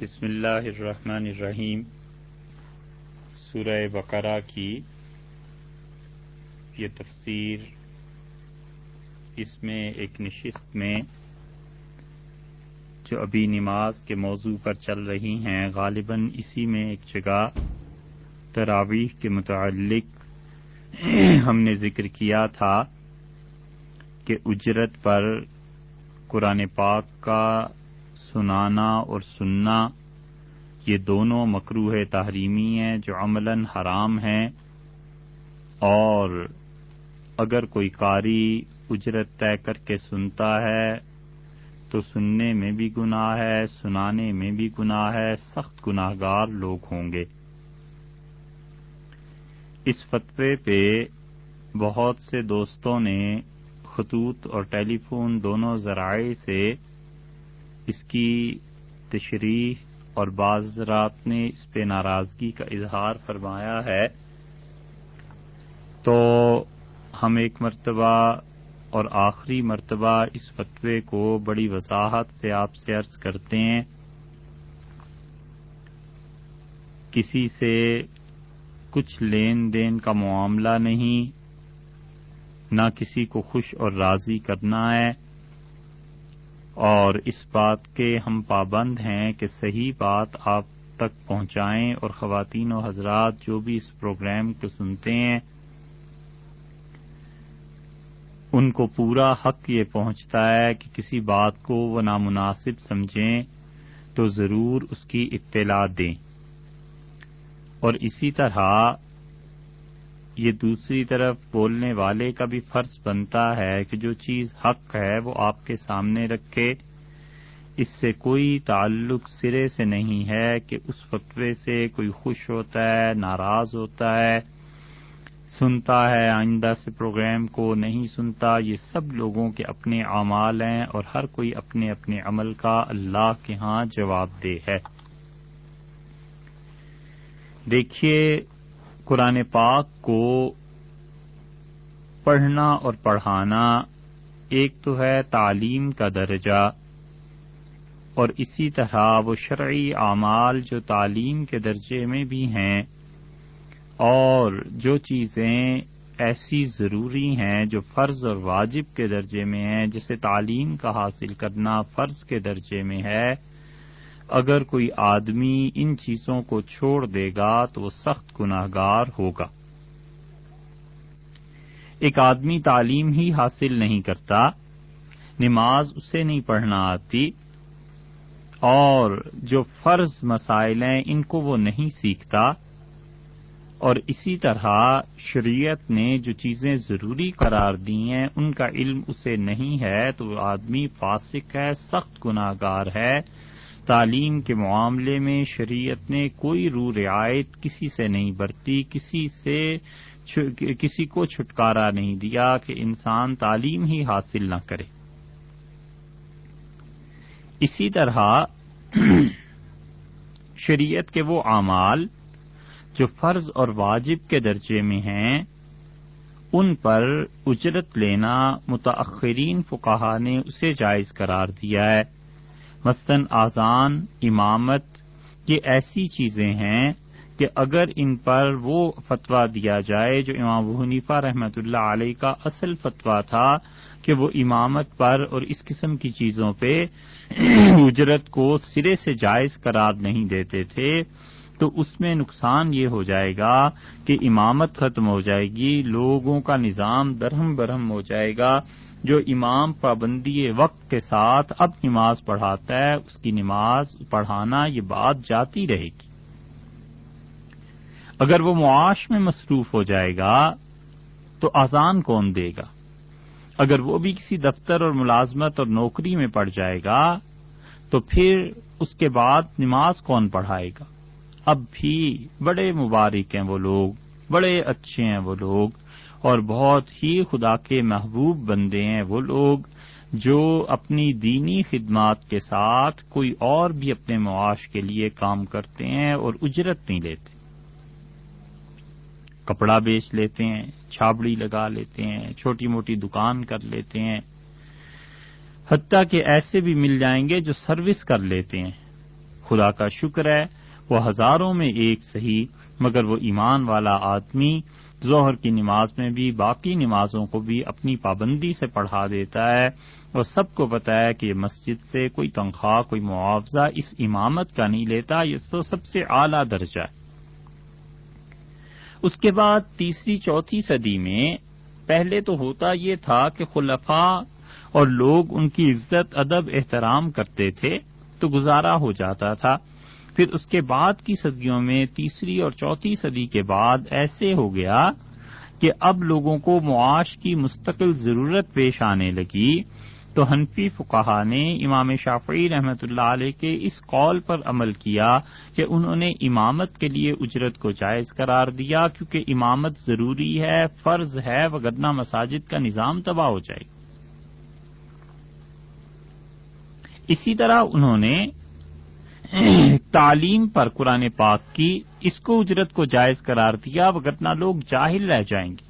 بسم اللہ الرحمن الرحیم۔ سورہ بقرہ کی یہ تفسیر اس میں ایک نشست میں جو ابھی نماز کے موضوع پر چل رہی ہیں، غالباً اسی میں ایک جگہ تراویح کے متعلق ہم نے ذکر کیا تھا کہ اجرت پر قرآن پاک کا سنانا اور سننا، یہ دونوں مکروح تحریمی ہیں جو عملاً حرام ہیں اور اگر کوئی قاری اجرت طے کر کے سنتا ہے تو سننے میں بھی گناہ ہے، سنانے میں بھی گناہ ہے، سخت گناہ گار لوگ ہوں گے۔ اس فتوے پہ بہت سے دوستوں نے خطوط اور ٹیلی فون دونوں ذرائع سے اس کی تشریح اور بعض رات نے اس پہ ناراضگی کا اظہار فرمایا ہے، تو ہم ایک مرتبہ اور آخری مرتبہ اس فتوے کو بڑی وضاحت سے آپ سے عرض کرتے ہیں۔ کسی سے کچھ لین دین کا معاملہ نہیں، نہ کسی کو خوش اور راضی کرنا ہے۔ اور اس بات کے ہم پابند ہیں کہ صحیح بات آپ تک پہنچائیں اور خواتین و حضرات جو بھی اس پروگرام کو سنتے ہیں، ان کو پورا حق یہ پہنچتا ہے کہ کسی بات کو وہ نامناسب سمجھیں تو ضرور اس کی اطلاع دیں۔ اور اسی طرح یہ دوسری طرف بولنے والے کا بھی فرض بنتا ہے کہ جو چیز حق ہے وہ آپ کے سامنے رکھے۔ اس سے کوئی تعلق سرے سے نہیں ہے کہ اس فتوے سے کوئی خوش ہوتا ہے، ناراض ہوتا ہے، سنتا ہے، آئندہ سے پروگرام کو نہیں سنتا۔ یہ سب لوگوں کے اپنے اعمال ہیں اور ہر کوئی اپنے اپنے عمل کا اللہ کے ہاں جواب دہ ہے۔ دیکھیے قرآن پاک کو پڑھنا اور پڑھانا ایک تو ہے تعلیم کا درجہ، اور اسی طرح وہ شرعی اعمال جو تعلیم کے درجے میں بھی ہیں، اور جو چیزیں ایسی ضروری ہیں جو فرض اور واجب کے درجے میں ہیں، جسے تعلیم کا حاصل کرنا فرض کے درجے میں ہے اگر کوئی آدمی ان چیزوں کو چھوڑ دے گا تو وہ سخت گناہ گار ہوگا۔ ایک آدمی تعلیم ہی حاصل نہیں کرتا، نماز اسے نہیں پڑھنا آتی، اور جو فرض مسائل ہیں ان کو وہ نہیں سیکھتا۔ اور اسی طرح شریعت نے جو چیزیں ضروری قرار دی ہیں، ان کا علم اسے نہیں ہے، تو وہ آدمی فاسق ہے، سخت گناہ گار ہے۔ تعلیم کے معاملے میں شریعت نے کوئی رو رعایت کسی سے نہیں برتی، کسی سے کسی کو چھٹکارا نہیں دیا کہ انسان تعلیم ہی حاصل نہ کرے۔ اسی طرح شریعت کے وہ اعمال جو فرض اور واجب کے درجے میں ہیں، ان پر اجرت لینا متاخرین فقہا نے اسے جائز قرار دیا ہے۔ مثلاً آزان امامت، یہ ایسی چیزیں ہیں کہ اگر ان پر وہ فتویٰ دیا جائے جو امام حنیفہ رحمت اللہ علیہ کا اصل فتویٰ تھا کہ وہ امامت پر اور اس قسم کی چیزوں پہ اجرت کو سرے سے جائز قرار نہیں دیتے تھے، تو اس میں نقصان یہ ہو جائے گا کہ امامت ختم ہو جائے گی، لوگوں کا نظام درہم برہم ہو جائے گا جو امام پابندی وقت کے ساتھ اب نماز پڑھاتا ہے، اس کی نماز پڑھانا یہ بات جاتی رہے گی۔ اگر وہ معاش میں مصروف ہو جائے گا، تو آزان کون دے گا؟ اگر وہ بھی کسی دفتر اور ملازمت اور نوکری میں پڑ جائے گا، تو پھر اس کے بعد نماز کون پڑھائے گا؟ اب بھی بڑے مبارک ہیں وہ لوگ، بڑے اچھے ہیں وہ لوگ۔ اور بہت ہی خدا کے محبوب بندے ہیں وہ لوگ جو اپنی دینی خدمات کے ساتھ کوئی اور بھی اپنے معاش کے لیے کام کرتے ہیں اور اجرت نہیں لیتے۔ کپڑا بیچ لیتے ہیں، چھابڑی لگا لیتے ہیں، چھوٹی موٹی دکان کر لیتے ہیں۔ حتیٰ کہ ایسے بھی مل جائیں گے جو سروس کر لیتے ہیں۔ خدا کا شکر ہے، وہ ہزاروں میں ایک صحیح مگر وہ ایمان والا آدمی ظہر کی نماز میں بھی، باقی نمازوں کو بھی اپنی پابندی سے پڑھا دیتا ہے اور سب کو پتا ہے کہ یہ مسجد سے کوئی تنخواہ، کوئی معاوضہ اس امامت کا نہیں لیتا، یہ تو سب سے اعلی درجہ ہے۔ اس کے بعد تیسری، چوتھی صدی میں پہلے تو ہوتا یہ تھا کہ خلفاء اور لوگ ان کی عزت، ادب، احترام کرتے تھے تو گزارا ہو جاتا تھا۔ پھر اس کے بعد کی صدیوں میں تیسری اور چوتھی صدی کے بعد ایسے ہو گیا کہ اب لوگوں کو معاش کی مستقل ضرورت پیش آنے لگی۔ تو حنفی فقہ نے امام شافعی رحمت اللہ علیہ کے اس قول پر عمل کیا کہ انہوں نے امامت کے لیے اجرت کو جائز قرار دیا کیونکہ امامت ضروری ہے، فرض ہے وگرنہ مساجد کا نظام تباہ ہو جائے۔ اسی طرح انہوں نے تعلیم پر قرآن پاک کی اس کو اجرت کو جائز قرار دیا وگرنہ لوگ جاہل رہ جائیں گے۔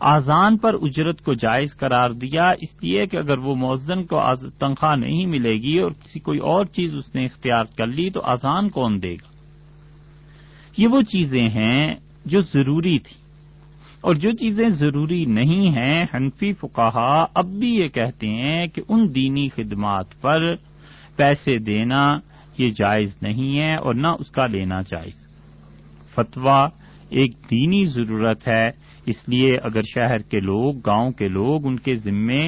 آزان پر اجرت کو جائز قرار دیا، اس لیے کہ اگر وہ موزن کو تنخواہ نہیں ملے گی اور کسی کوئی اور چیز اس نے اختیار کر لی، تو آزان کون دے گا؟ یہ وہ چیزیں ہیں جو ضروری تھی اور جو چیزیں ضروری نہیں ہیں، حنفی فکاہا اب بھی یہ کہتے ہیں کہ ان دینی خدمات پر پیسے دینا یہ جائز نہیں ہے اور نہ اس کا لینا جائز۔ فتویٰ ایک دینی ضرورت ہے اس لیے اگر شہر کے لوگ، گاؤں کے لوگ ان کے ذمے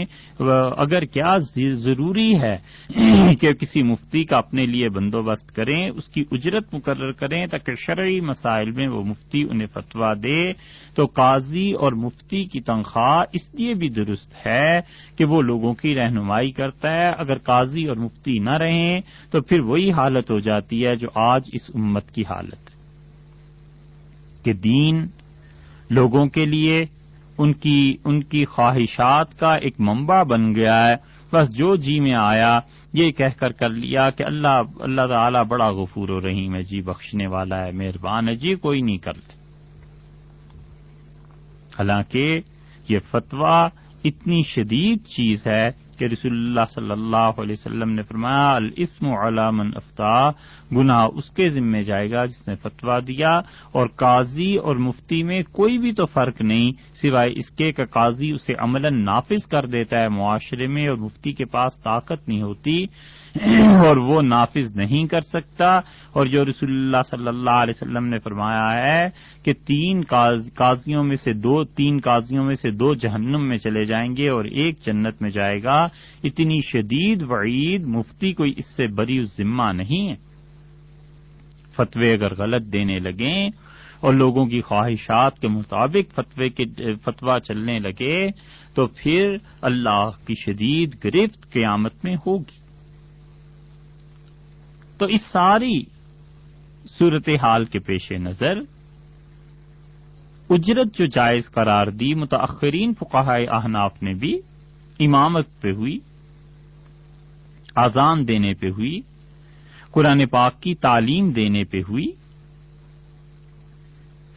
اگر کیا ضروری ہے کہ کسی مفتی کا اپنے لیے بندوبست کریں، اس کی اجرت مقرر کریں تاکہ شرعی مسائل میں وہ مفتی انہیں فتوا دے، تو قاضی اور مفتی کی تنخواہ اس لیے بھی درست ہے کہ وہ لوگوں کی رہنمائی کرتا ہے۔ اگر قاضی اور مفتی نہ رہیں، تو پھر وہی حالت ہو جاتی ہے جو آج اس امت کی حالت ہے کہ دین لوگوں کے لیے ان کی ان کی خواہشات کا ایک منبع بن گیا ہے۔ بس جو جی میں آیا یہ کہہ کر کر لیا کہ اللہ اللہ تعالیٰ بڑا غفور و رحیم ہے جی بخشنے والا ہے، مہربان ہے جی کوئی نہیں کر لے حالانکہ یہ فتویٰ اتنی شدید چیز ہے کہ رسول اللہ صلی اللہ علیہ وسلم نے فرمایا، الاسم علامن افتا گناہ اس کے ذمے جائے گا جس نے فتویٰ دیا، اور قاضی اور مفتی میں کوئی بھی تو فرق نہیں، سوائے اس کے کہ قاضی اسے عمل نافذ کر دیتا ہے، معاشرے میں اور مفتی کے پاس طاقت نہیں ہوتی۔ اور وہ نافذ نہیں کر سکتا۔ اور جو رسول اللہ صلی اللہ علیہ وسلم نے فرمایا ہے کہ تین قاضیوں میں سے دو، تین قاضیوں میں سے دو جہنم میں چلے جائیں گے اور ایک جنت میں جائے گا۔ اتنی شدید وعید مفتی کوئی اس سے بری ذمہ نہیں ہے۔ فتوے اگر غلط دینے لگیں اور لوگوں کی خواہشات کے مطابق فتوے کے فتوا چلنے لگے تو پھر اللہ کی شدید گرفت قیامت میں ہوگی۔ تو اس ساری صورت حال کے پیش نظر اجرت جو جائز قرار دی متاثرین فقہ احناف نے بھی امامت پہ ہوئی آزان دینے پہ ہوئی، قرآن پاک کی تعلیم دینے پہ ہوئی،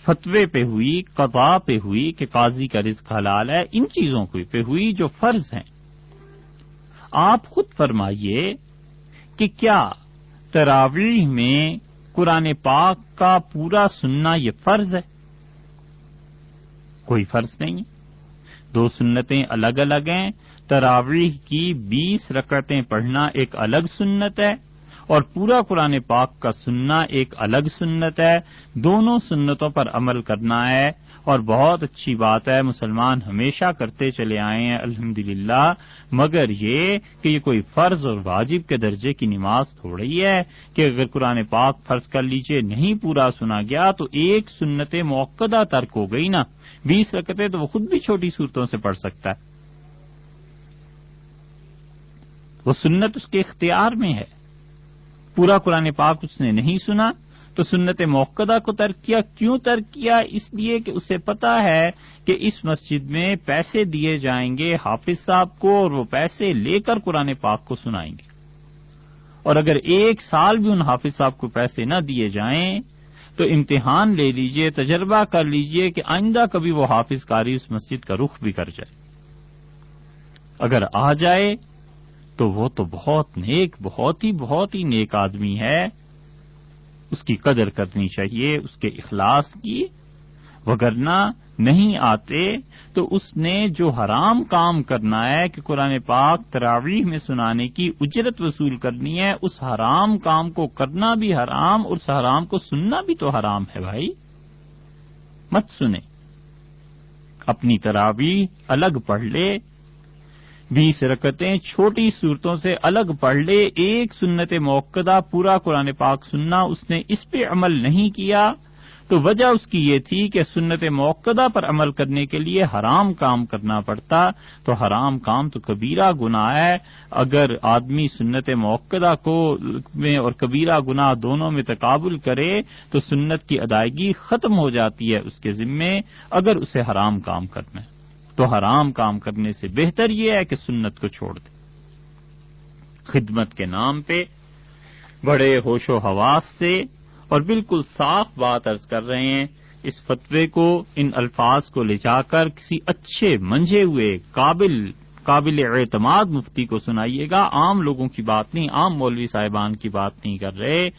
فتوے پہ ہوئی قضا پہ ہوئی کہ قاضی کا رزق حلال ہے، ان چیزوں پہ ہوئی جو فرض ہیں۔ آپ خود فرمائیے کہ کیا تراویح میں قرآن پاک کا پورا سننا یہ فرض ہے۔ کوئی فرض نہیں۔ ہے دو سنتیں الگ الگ ہیں۔ تراویح کی بیس رکعتیں پڑھنا ایک الگ سنت ہے اور پورا قرآن پاک کا سننا ایک الگ سنت ہے۔ دونوں سنتوں پر عمل کرنا ہے۔ اور بہت اچھی بات ہے، مسلمان ہمیشہ کرتے چلے آئے ہیں الحمد مگر یہ کہ یہ کوئی فرض اور واجب کے درجے کی نماز تھوڑی ہے کہ اگر قرآن پاک فرض کر لیجیے، نہیں پورا سنا گیا تو ایک سنت موقع ترک ہو گئی نا۔ بیس رکتے تو وہ خود بھی چھوٹی صورتوں سے پڑھ سکتا ہے۔ وہ سنت اس کے اختیار میں ہے۔ پورا قرآن پاک اس نے نہیں سنا تو سنت موقع کو ترک کیا؟ کیوں ترک کیا؟ اس لیے کہ اسے پتا ہے کہ اس مسجد میں پیسے دیے جائیں گے حافظ صاحب کو اور وہ پیسے لے کر قرآن پاک کو سنائیں گے۔ اور اگر ایک سال بھی ان حافظ صاحب کو پیسے نہ دیے جائیں، تو امتحان لے لیجیے، تجربہ کر لیجیے کہ آئندہ کبھی وہ حافظ کاری اس مسجد کا رخ بھی کر جائے۔ اگر آ جائے تو وہ تو بہت نیک، بہت ہی بہت ہی نیک آدمی ہے۔ اس کی قدر کرنی چاہیے، اس کے اخلاص کی۔ وگرنہ نہیں آتے تو اس نے جو حرام کام کرنا ہے کہ قرآن پاک تراویح میں سنانے کی اجرت وصول کرنی ہے، اس حرام کام کو کرنا بھی حرام اور اس حرام کو سننا بھی تو حرام ہے بھائی۔ مت سنے اپنی تراویح الگ پڑھ لے بیس رکتیں چھوٹی صورتوں سے الگ پڑھ لے، ایک سنت موقع پورا قرآن پاک سننا اس نے اس پہ عمل نہیں کیا، تو وجہ اس کی یہ تھی کہ سنت موقع پر عمل کرنے کے لیے حرام کام کرنا پڑتا، تو حرام کام تو کبیرہ گناہ ہے۔ اگر آدمی سنت موقع کو میں اور کبیرہ گناہ دونوں میں تقابل کرے، تو سنت کی ادائیگی ختم ہو جاتی ہے اس کے ذمے، اگر اسے حرام کام کرنا ہے۔ تو حرام کام کرنے سے بہتر یہ ہے کہ سنت کو چھوڑ دے۔ خدمت کے نام پہ، بڑے ہوش و حواس سے اور بالکل صاف بات ارض کر رہے ہیں، اس فتوے کو، ان الفاظ کو لے جا کر کسی اچھے منجھے ہوئے قابل قابل اعتماد مفتی کو سنائیے گا۔ عام لوگوں کی بات نہیں، عام مولوی صاحبان کی بات نہیں کر رہے۔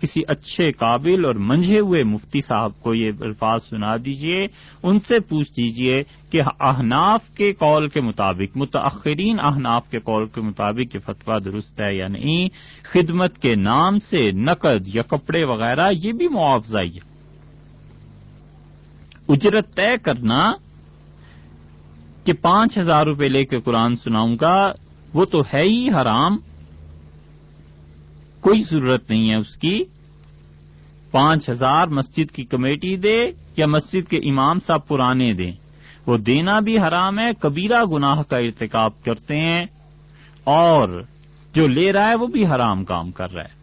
کسی اچھے قابل اور منجھے ہوئے مفتی صاحب کو یہ الفاظ سنا دیجیے، ان سے پوچھ دیجیے کہ احناف کے قول کے مطابق متاخرین احناف کے قول کے مطابق یہ فتویٰ درست ہے یا نہیں، خدمت کے نام سے نقد یا کپڑے وغیرہ، یہ بھی معاوضہ ہی ہے۔ اجرت طے کرنا کہ پانچ ہزار روپے لے کے قرآن سناؤں گا، وہ تو ہے ہی حرام کوئی ضرورت نہیں ہے اس کی۔ پانچ ہزار مسجد کی کمیٹی دے یا مسجد کے امام صاحب پرانے دیں وہ دینا بھی حرام ہے، کبیرہ گناہ کا ارتکاب کرتے ہیں۔ اور جو لے رہا ہے وہ بھی حرام کام کر رہا ہے۔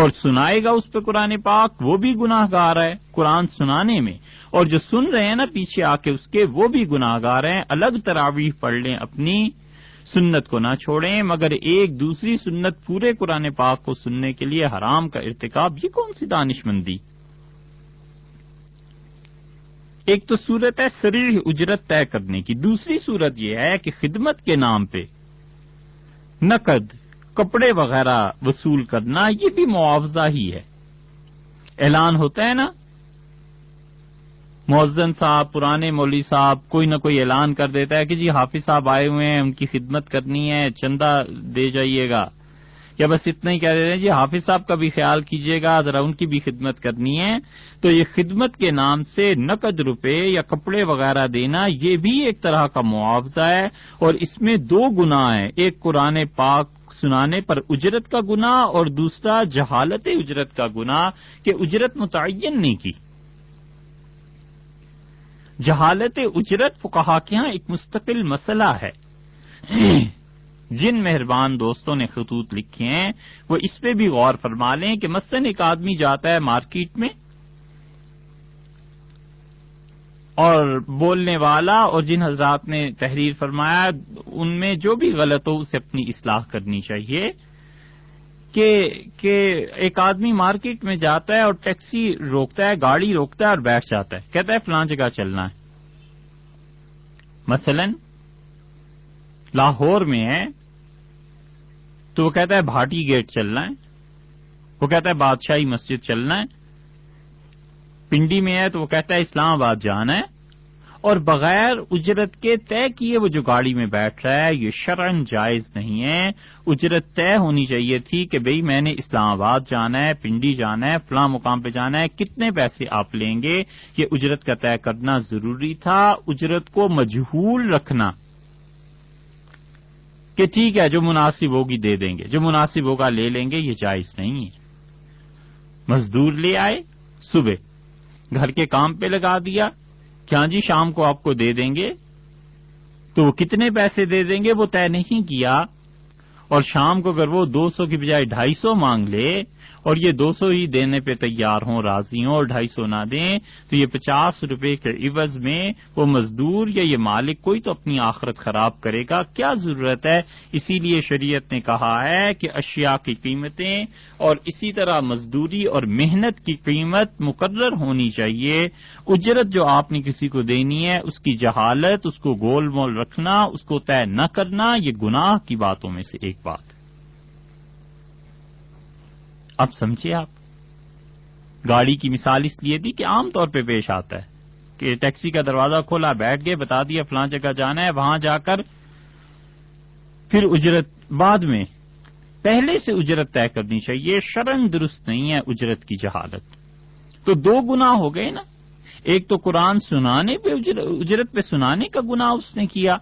اور سنائے گا اس پہ قرآن پاک، وہ بھی گناہ گار ہے قرآن سنانے میں۔ اور جو سن رہے ہیں نا پیچھے آ کے اس کے، وہ بھی گناہ گار ہیں۔ الگ تراویح پڑھ لیں اپنی۔ سنت کو نہ چھوڑیں، مگر ایک دوسری سنت پورے قرآن پاک کو سننے کے لیے حرام کا ارتکاب، یہ کون سی دانش مندی؟ ایک تو صورت ہے سریح اجرت طے کرنے کی، دوسری صورت یہ ہے کہ خدمت کے نام پہ نقد، کپڑے وغیرہ وصول کرنا، یہ بھی معاوضہ ہی ہے۔ اعلان ہوتا ہے نا مؤذن صاحب، پرانے مولوی صاحب کوئی نہ کوئی اعلان کر دیتا ہے کہ جی حافظ صاحب آئے ہوئے ہیں، ان کی خدمت کرنی ہے، چندہ دے جائیے گا۔ یا بس اتنا ہی کہہ دیتے ہیں جی حافظ صاحب کا بھی خیال کیجیے گا، ذرا ان کی بھی خدمت کرنی ہے۔ تو یہ خدمت کے نام سے نقد روپے یا کپڑے وغیرہ دینا، یہ بھی ایک طرح کا معاوضہ ہے۔ اور اس میں دو گنا ہے ایک قرآن پاک سنانے پر اجرت کا گنا اور دوسرا جہالت اجرت کا گنا کہ اجرت متعین نہیں کی۔ جہالت اجرت فقہا کے یہاں ایک مستقل مسئلہ ہے۔ جن مہربان دوستوں نے خطوط لکھے ہیں، وہ اس پہ بھی غور فرما لیں کہ مثلاً ایک آدمی جاتا ہے مارکیٹ میں اور بولنے والا اور جن حضرات نے تحریر فرمایا، ان میں جو بھی غلط ہو اسے اپنی اصلاح کرنی چاہیے کہ کہ ایک آدمی مارکیٹ میں جاتا ہے اور ٹیکسی روکتا ہے، گاڑی روکتا ہے اور بیٹھ جاتا ہے۔ کہتا ہے فلاں جگہ چلنا ہے۔ مثلا لاہور میں ہے تو وہ کہتا ہے بھاٹی گیٹ چلنا ہے۔ وہ کہتا ہے بادشاہی مسجد چلنا ہے۔ پنڈی میں ہے تو وہ کہتا ہے اسلام آباد جانا ہے۔ اور بغیر اجرت کے طے کیے وہ جو گاڑی میں بیٹھ رہا ہے، یہ شرن جائز نہیں ہے۔ اجرت طے ہونی چاہیے تھی کہ بھئی میں نے اسلام آباد جانا ہے، پنڈی جانا ہے، فلاں مقام پہ جانا ہے، کتنے پیسے آپ لیں گے؟ یہ اجرت کا طے کرنا ضروری تھا۔ اجرت کو مجہول رکھنا کہ ٹھیک ہے، جو مناسب ہوگی دے دیں گے، جو مناسب ہوگا لے لیں گے، یہ جائز نہیں ہے۔ مزدور لے آئے صبح، گھر کے کام پہ لگا دیا۔ کیا جی شام کو آپ کو دے دیں گے؟ تو وہ کتنے پیسے دے دیں گے؟ وہ طے نہیں کیا۔ اور شام کو اگر وہ دو سو کی بجائے ڈھائی سو مانگ لے اور یہ دو سو ہی دینے پہ تیار ہوں راضی ہوں اور ڈھائی سو نہ دیں۔ تو یہ پچاس روپے کے عوض میں وہ مزدور یا یہ مالک کوئی تو اپنی آخرت خراب کرے گا۔ کیا ضرورت ہے؟ اسی لیے شریعت نے کہا ہے کہ اشیاء کی قیمتیں اور اسی طرح مزدوری اور محنت کی قیمت مقرر ہونی چاہیے۔ اجرت جو آپ نے کسی کو دینی ہے، اس کی جہالت، اس کو گول مول رکھنا، اس کو طے نہ کرنا، یہ گناہ کی باتوں میں سے ایک بات ہے۔ اب سمجھیے آپ، گاڑی کی مثال اس لیے دی کہ عام طور پہ پیش آتا ہے کہ ٹیکسی کا دروازہ کھولا، بیٹھ گئے، بتا دیا فلاں جگہ جانا ہے، وہاں جا کر پھر اجرت بعد میں پہلے سے اجرت طے کرنی چاہیے شرن درست نہیں ہے اجرت کی جہالت۔ تو دو گنا ہو گئے نا، ایک تو قرآن سنانے پہ اجرت پہ سنانے کا گنا اس نے کیا،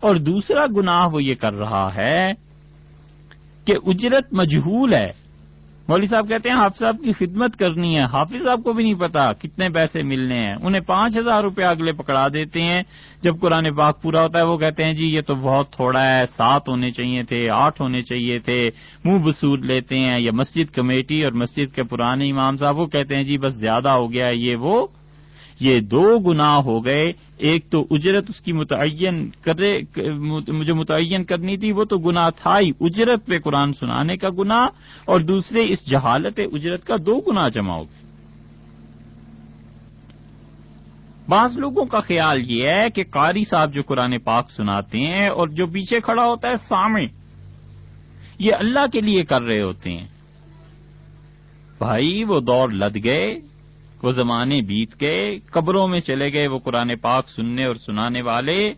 اور دوسرا گناہ وہ یہ کر رہا ہے کہ اجرت مجہول ہے۔ مولوی صاحب کہتے ہیں، حافظ صاحب کی خدمت کرنی ہے۔ حافظ صاحب کو بھی نہیں پتا کتنے پیسے ملنے ہیں۔ انہیں پانچ ہزار روپے اگلے پکڑا دیتے ہیں۔ جب قرآن پاک پورا ہوتا ہے، وہ کہتے ہیں جی یہ تو بہت تھوڑا ہے، سات ہونے چاہیے تھے، آٹھ ہونے چاہیے تھے، منہ بسود لیتے ہیں۔ یا مسجد کمیٹی اور مسجد کے پرانے امام صاحب، وہ کہتے ہیں جی بس زیادہ ہو گیا ہے، یہ وہ یہ دو گنا ہو گئے، ایک تو اجرت اس کی متعین کرے جو متعین کرنی تھی، وہ تو گنا تھا ہی، اجرت پہ قرآن سنانے کا گنا اور دوسرے اس جہالت اجرت کا دو گنا جمع ہو گئے۔ بعض لوگوں کا خیال یہ ہے کہ قاری صاحب جو قرآن پاک سناتے ہیں اور جو پیچھے کھڑا ہوتا ہے سامنے، یہ اللہ کے لیے کر رہے ہوتے ہیں۔ بھائی، وہ دور لد گئے وہ زمانے بیت گئے، قبروں میں چلے گئے وہ قرآن پاک سننے اور سنانے والے۔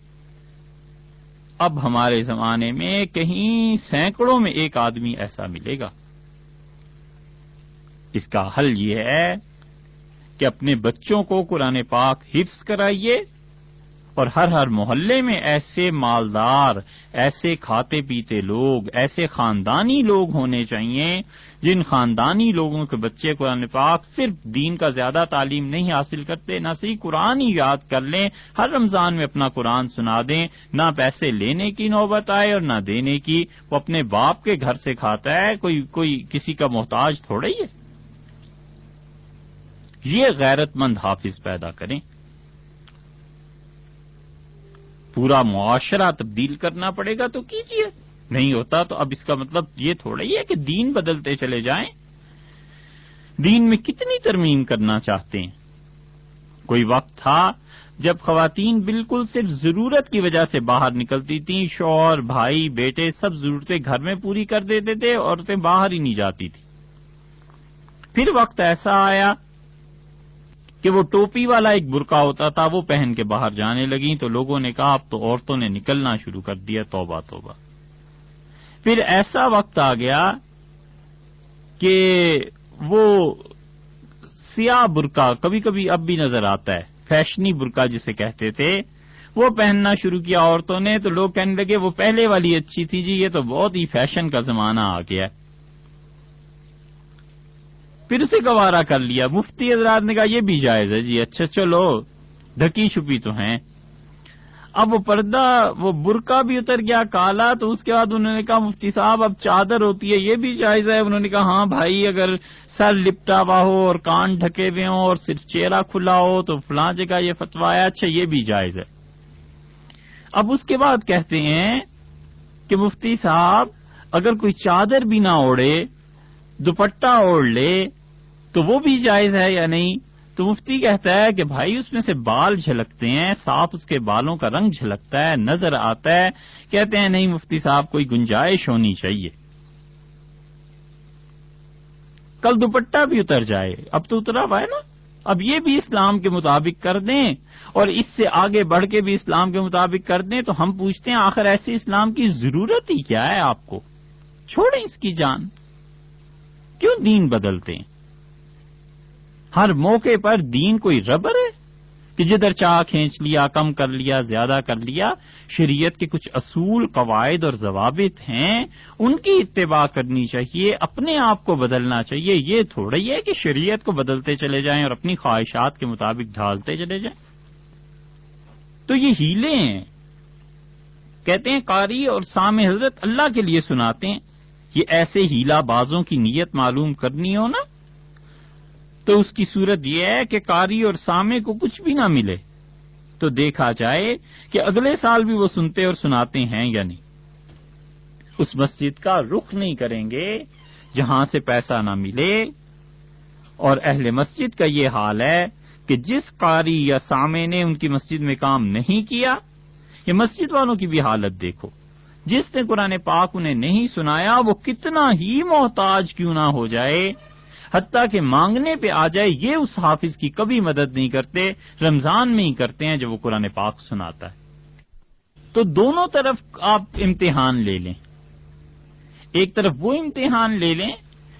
اب ہمارے زمانے میں کہیں سینکڑوں میں ایک آدمی ایسا ملے گا۔ اس کا حل یہ ہے کہ اپنے بچوں کو قرآن پاک حفظ کرائیے۔ اور ہر ہر محلے میں ایسے مالدار، ایسے کھاتے پیتے لوگ، ایسے خاندانی لوگ ہونے چاہیے جن خاندانی لوگوں کے بچے قرآن پاک صرف دین کا زیادہ تعلیم نہیں حاصل کرتے، نہ صحیح قرآن ہی یاد کر لیں، ہر رمضان میں اپنا قرآن سنا دیں، نہ پیسے لینے کی نوبت آئے اور نہ دینے کی، وہ اپنے باپ کے گھر سے کھاتا ہے، کوئی کوئی کسی کا محتاج تھوڑا ہی ہے۔ یہ غیرت مند حافظ پیدا کریں۔ پورا معاشرہ تبدیل کرنا پڑے گا تو کیجیے نہیں ہوتا تو اب اس کا مطلب یہ تھوڑا ہی ہے کہ دین بدلتے چلے جائیں۔ دین میں کتنی ترمیم کرنا چاہتے ہیں؟ کوئی وقت تھا جب خواتین بالکل صرف ضرورت کی وجہ سے باہر نکلتی تھیں، شوہر، بھائی، بیٹے سب ضرورتیں گھر میں پوری کر دیتے تھے، عورتیں باہر ہی نہیں جاتی تھی پھر وقت ایسا آیا کہ وہ ٹوپی والا ایک برقع ہوتا تھا، وہ پہن کے باہر جانے لگی تو لوگوں نے کہا، اب تو عورتوں نے نکلنا شروع کر دیا، توبہ توبہ۔ پھر ایسا وقت آ گیا کہ وہ سیاہ برقع، کبھی کبھی اب بھی نظر آتا ہے، فیشنی برقع جسے کہتے تھے، وہ پہننا شروع کیا عورتوں نے تو لوگ کہنے لگے، وہ پہلے والی اچھی تھی جی یہ تو بہت ہی فیشن کا زمانہ آ گیا۔ ہے پھر اسے گوارا کر لیا۔ مفتی حضرات نے کہا، یہ بھی جائز ہے۔ جی اچھا چلو، ڈھکی چھپی تو ہیں۔ اب وہ پردہ، وہ برقع بھی اتر گیا، کالا، تو اس کے بعد انہوں نے کہا، مفتی صاحب، اب چادر ہوتی ہے، یہ بھی جائز ہے۔ انہوں نے کہا ہاں بھائی، اگر سر لپٹا ہوا ہو اور کان ڈھکے ہوئے ہوں اور صرف چہرہ کھلا ہو، تو فلاں جگہ یہ فتوایا اچھا یہ بھی جائز ہے۔ اب اس کے بعد کہتے ہیں کہ مفتی صاحب، اگر کوئی چادر بھی نہ اوڑے دوپٹہ اوڑھ لے تو وہ بھی جائز ہے یا نہیں؟ تو مفتی کہتا ہے کہ بھائی، اس میں سے بال جھلکتے ہیں صاف اس کے بالوں کا رنگ جھلکتا ہے، نظر آتا ہے۔ کہتے ہیں، نہیں مفتی صاحب، کوئی گنجائش ہونی چاہیے۔ کل دوپٹہ بھی اتر جائے۔ اب تو اترا ہوا ہے نا؟ اب یہ بھی اسلام کے مطابق کر دیں۔ اور اس سے آگے بڑھ کے بھی اسلام کے مطابق کر دیں تو ہم پوچھتے ہیں، آخر ایسی اسلام کی ضرورت ہی کیا ہے آپ کو؟ چھوڑیں اس کی جان۔ کیوں دین بدلتے ہیں؟ ہر موقع پر دین کوئی ربر ہے؟ کہ جدھر چاہ کھینچ لیا، کم کر لیا، زیادہ کر لیا، شریعت کے کچھ اصول، قواعد اور ضوابط ہیں، ان کی اتباع کرنی چاہیے، اپنے آپ کو بدلنا چاہیے، یہ تھوڑا ہی ہے کہ شریعت کو بدلتے چلے جائیں اور اپنی خواہشات کے مطابق ڈھالتے چلے جائیں۔ تو یہ ہیلے ہیں۔ کہتے ہیں، قاری اور سام حضرت اللہ کے لیے سناتے ہیں۔ یہ ایسے ہیلا بازوں کی نیت معلوم کرنی ہو نا؟ تو اس کی صورت یہ ہے کہ کاری اور سامے کو کچھ بھی نہ ملے۔ تو دیکھا جائے کہ اگلے سال بھی وہ سنتے اور سناتے ہیں یا نہیں۔ اس مسجد کا رخ نہیں کریں گے جہاں سے پیسہ نہ ملے۔ اور اہل مسجد کا یہ حال ہے کہ جس قاری یا سامے نے ان کی مسجد میں کام نہیں کیا، یہ مسجد والوں کی بھی حالت دیکھو۔ جس نے قرآن پاک انہیں نہیں سنایا، وہ کتنا ہی محتاج کیوں نہ ہو جائے۔ حتیٰ کہ مانگنے پہ آ جائے یہ اس حافظ کی کبھی مدد نہیں کرتے، رمضان میں ہی کرتے ہیں جب وہ قرآن پاک سناتا ہے۔ تو دونوں طرف آپ امتحان لے لیں۔ ایک طرف وہ امتحان لے لیں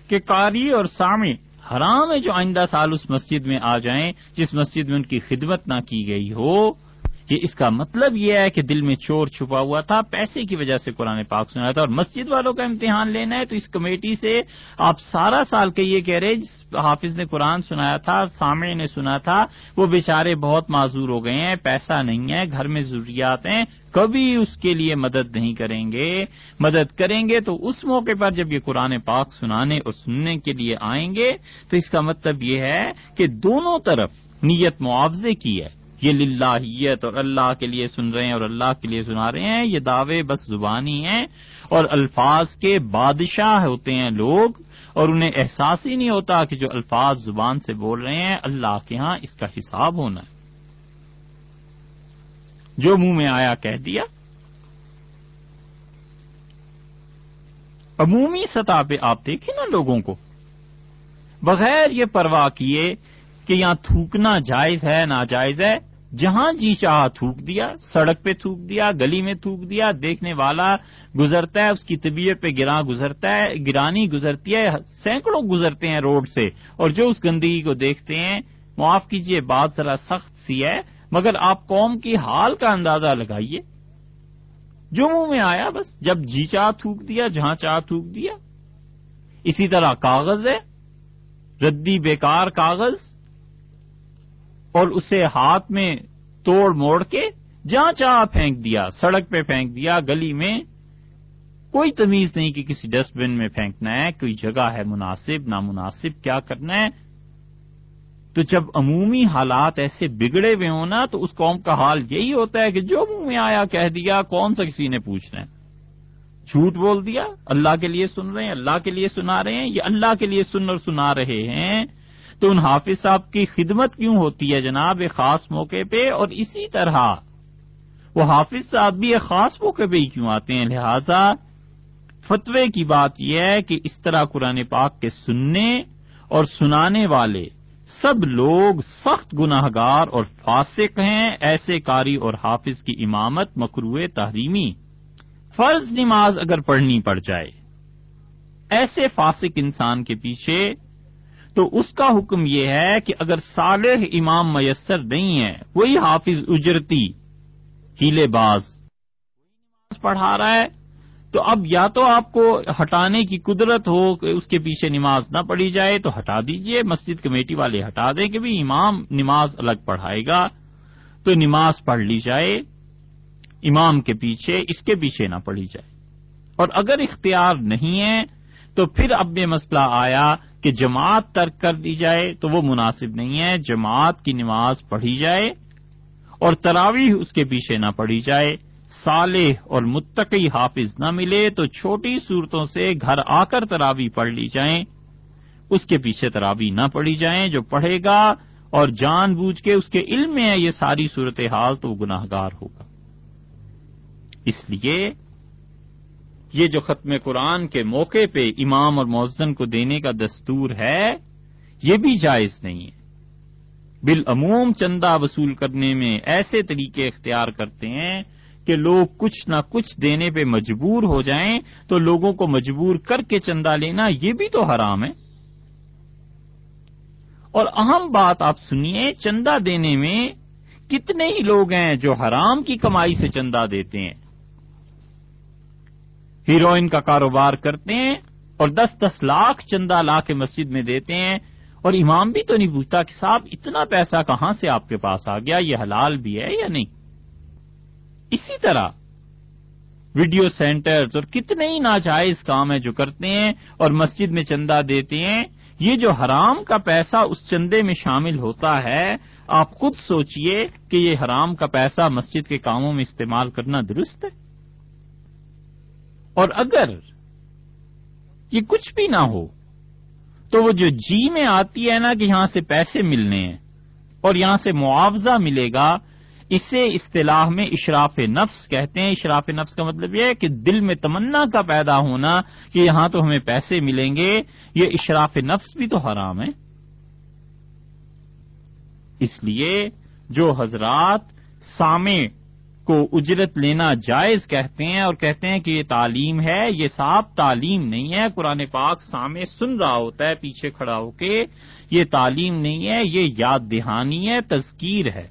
کہ قاری اور سامع حرام ہے جو آئندہ سال اس مسجد میں آ جائیں، جس مسجد میں ان کی خدمت نہ کی گئی ہو۔ یہ اس کا مطلب یہ ہے کہ دل میں چور چھپا ہوا تھا، پیسے کی وجہ سے قرآن پاک سنایا تھا اور مسجد والوں کا امتحان لینا ہے، تو اس کمیٹی سے آپ سارا سال کے یہ کہہ رہے جس حافظ نے قرآن سنایا تھا سامع نے سنا تھا، وہ بیچارے بہت معذور ہو گئے ہیں، پیسہ نہیں ہے، گھر میں ضروریات ہیں، کبھی اس کے لیے مدد نہیں کریں گے، مدد کریں گے تو اس موقع پر جب یہ قرآن پاک سنانے اور سننے کے لیے آئیں گے، تو اس کا مطلب یہ ہے کہ دونوں طرف نیت معاوضے کی ہے۔ یہ للہیت اور اللہ کے لیے سن رہے ہیں اور اللہ کے لیے سنا رہے ہیں، یہ دعوے بس زبانی ہیں اور الفاظ کے بادشاہ ہوتے ہیں لوگ اور انہیں احساس ہی نہیں ہوتا کہ جو الفاظ زبان سے بول رہے ہیں، اللہ کے ہاں اس کا حساب ہونا ہے۔ جو منہ میں آیا کہہ دیا۔ عمومی سطح پہ آپ دیکھیں نا لوگوں کو۔ بغیر یہ پرواہ کیے کہ یہاں تھوکنا جائز ہے، ناجائز ہے جہاں جی چاہ تھوک دیا، سڑک پہ تھوک دیا، گلی میں تھوک دیا، دیکھنے والا گزرتا ہے، اس کی طبیعت پہ گرا گزرتا ہے، گرانی گزرتی ہے، سینکڑوں گزرتے ہیں روڈ سے، اور جو اس گندگی کو دیکھتے ہیں، معاف کیجیے، بات ذرا سخت سی ہے، مگر آپ قوم کی حال کا اندازہ لگائیے۔ جو منہ میں آیا بس، جب جی چاہ تھوک دیا، جہاں چاہ تھوک دیا۔ اسی طرح کاغذ ہے، ردی بیکار کاغذ اور اسے ہاتھ میں توڑ موڑ کے جہاں چاہ پھینک دیا، سڑک پہ پھینک دیا، گلی میں۔ کوئی تمیز نہیں کہ کسی ڈسٹ بن میں پھینکنا ہے، کوئی جگہ ہے مناسب، نامناسب، کیا کرنا ہے۔ تو جب عمومی حالات ایسے بگڑے ہوئے ہوں نا، تو اس قوم کا حال یہی ہوتا ہے کہ جو منہ میں آیا کہہ دیا، کون سا کسی نے پوچھنا ہے؟ جھوٹ بول دیا، اللہ کے لیے سن رہے ہیں، اللہ کے لیے سنا رہے ہیں، یہ اللہ کے لیے سن اور سنا رہے ہیں۔ تو ان حافظ صاحب کی خدمت کیوں ہوتی ہے جناب ایک خاص موقع پہ؟ اور اسی طرح، وہ حافظ صاحب بھی ایک خاص موقع پہ ہی کیوں آتے ہیں؟ لہذا، فتوے کی بات یہ ہے کہ اس طرح قرآن پاک کے سننے اور سنانے والے سب لوگ سخت گناہ گار اور فاسق ہیں، ایسے کاری اور حافظ کی امامت مکرو تحریمی۔ فرض نماز اگر پڑھنی پڑ جائے، ایسے فاسق انسان کے پیچھے تو اس کا حکم یہ ہے کہ اگر صالح امام میسر نہیں ہے وہی حافظ اجرتی، ہیلے باز پڑھا رہا ہے، تو اب یا تو آپ کو ہٹانے کی قدرت ہو کہ اس کے پیچھے نماز نہ پڑھی جائے، تو ہٹا دیجیے، مسجد کمیٹی والے ہٹا دیں کہ بھی امام نماز الگ پڑھائے گا، تو نماز پڑھ لی جائے، امام کے پیچھے، اس کے پیچھے نہ پڑھی جائے۔ اور اگر اختیار نہیں ہے، تو پھر اب یہ مسئلہ آیا کہ جماعت ترک کر دی جائے تو وہ مناسب نہیں ہے، جماعت کی نماز پڑھی جائے اور تراویح اس کے پیچھے نہ پڑھی جائے۔ صالح اور متقی حافظ نہ ملے تو چھوٹی صورتوں سے گھر آ کر تراوی پڑھ لی جائیں۔ اس کے پیچھے تراوی نہ پڑھی جائیں جو پڑھے گا اور جان بوجھ کے اس کے علم میں ہے، یہ ساری صورت حال تو گناہ گار ہوگا۔ اس لیے یہ جو ختم قرآن کے موقع پہ امام اور موزن کو دینے کا دستور ہے، یہ بھی جائز نہیں ہے۔ بالعموم چندہ وصول کرنے میں ایسے طریقے اختیار کرتے ہیں کہ لوگ کچھ نہ کچھ دینے پہ مجبور ہو جائیں تو لوگوں کو مجبور کر کے چندہ لینا یہ بھی تو حرام ہے۔ اور اہم بات آپ سنیے، چندہ دینے میں کتنے ہی لوگ ہیں جو حرام کی کمائی سے چندہ دیتے ہیں۔ ہیروئن کا کاروبار کرتے ہیں اور دس دس لاکھ چندہ لا کے مسجد میں دیتے ہیں اور امام بھی تو نہیں پوچھتا کہ صاحب، اتنا پیسہ کہاں سے آپ کے پاس آ گیا؟ یہ حلال بھی ہے یا نہیں؟ اسی طرح ویڈیو سینٹرز اور کتنے ہی ناجائز کام ہیں جو کرتے ہیں اور مسجد میں چندہ دیتے ہیں، یہ جو حرام کا پیسہ اس چندے میں شامل ہوتا ہے، آپ خود سوچئے کہ یہ حرام کا پیسہ مسجد کے کاموں میں استعمال کرنا درست ہے؟ اور اگر یہ کچھ بھی نہ ہو، تو وہ جو جی میں آتی ہے نا کہ یہاں سے پیسے ملنے ہیں اور یہاں سے معاوضہ ملے گا، اسے اصطلاح میں اشراف نفس کہتے ہیں۔ اشراف نفس کا مطلب یہ ہے کہ دل میں تمنا کا پیدا ہونا کہ یہاں تو ہمیں پیسے ملیں گے۔ یہ اشراف نفس بھی تو حرام ہے۔ اس لیے جو حضرات سامے کو اجرت لینا جائز کہتے ہیں اور کہتے ہیں کہ یہ تعلیم ہے، یہ صاف تعلیم نہیں ہے، قرآن پاک سامنے سن رہا ہوتا ہے، پیچھے کھڑا ہو کے، یہ تعلیم نہیں ہے، یہ یاد دہانی ہے، تذکیر ہے۔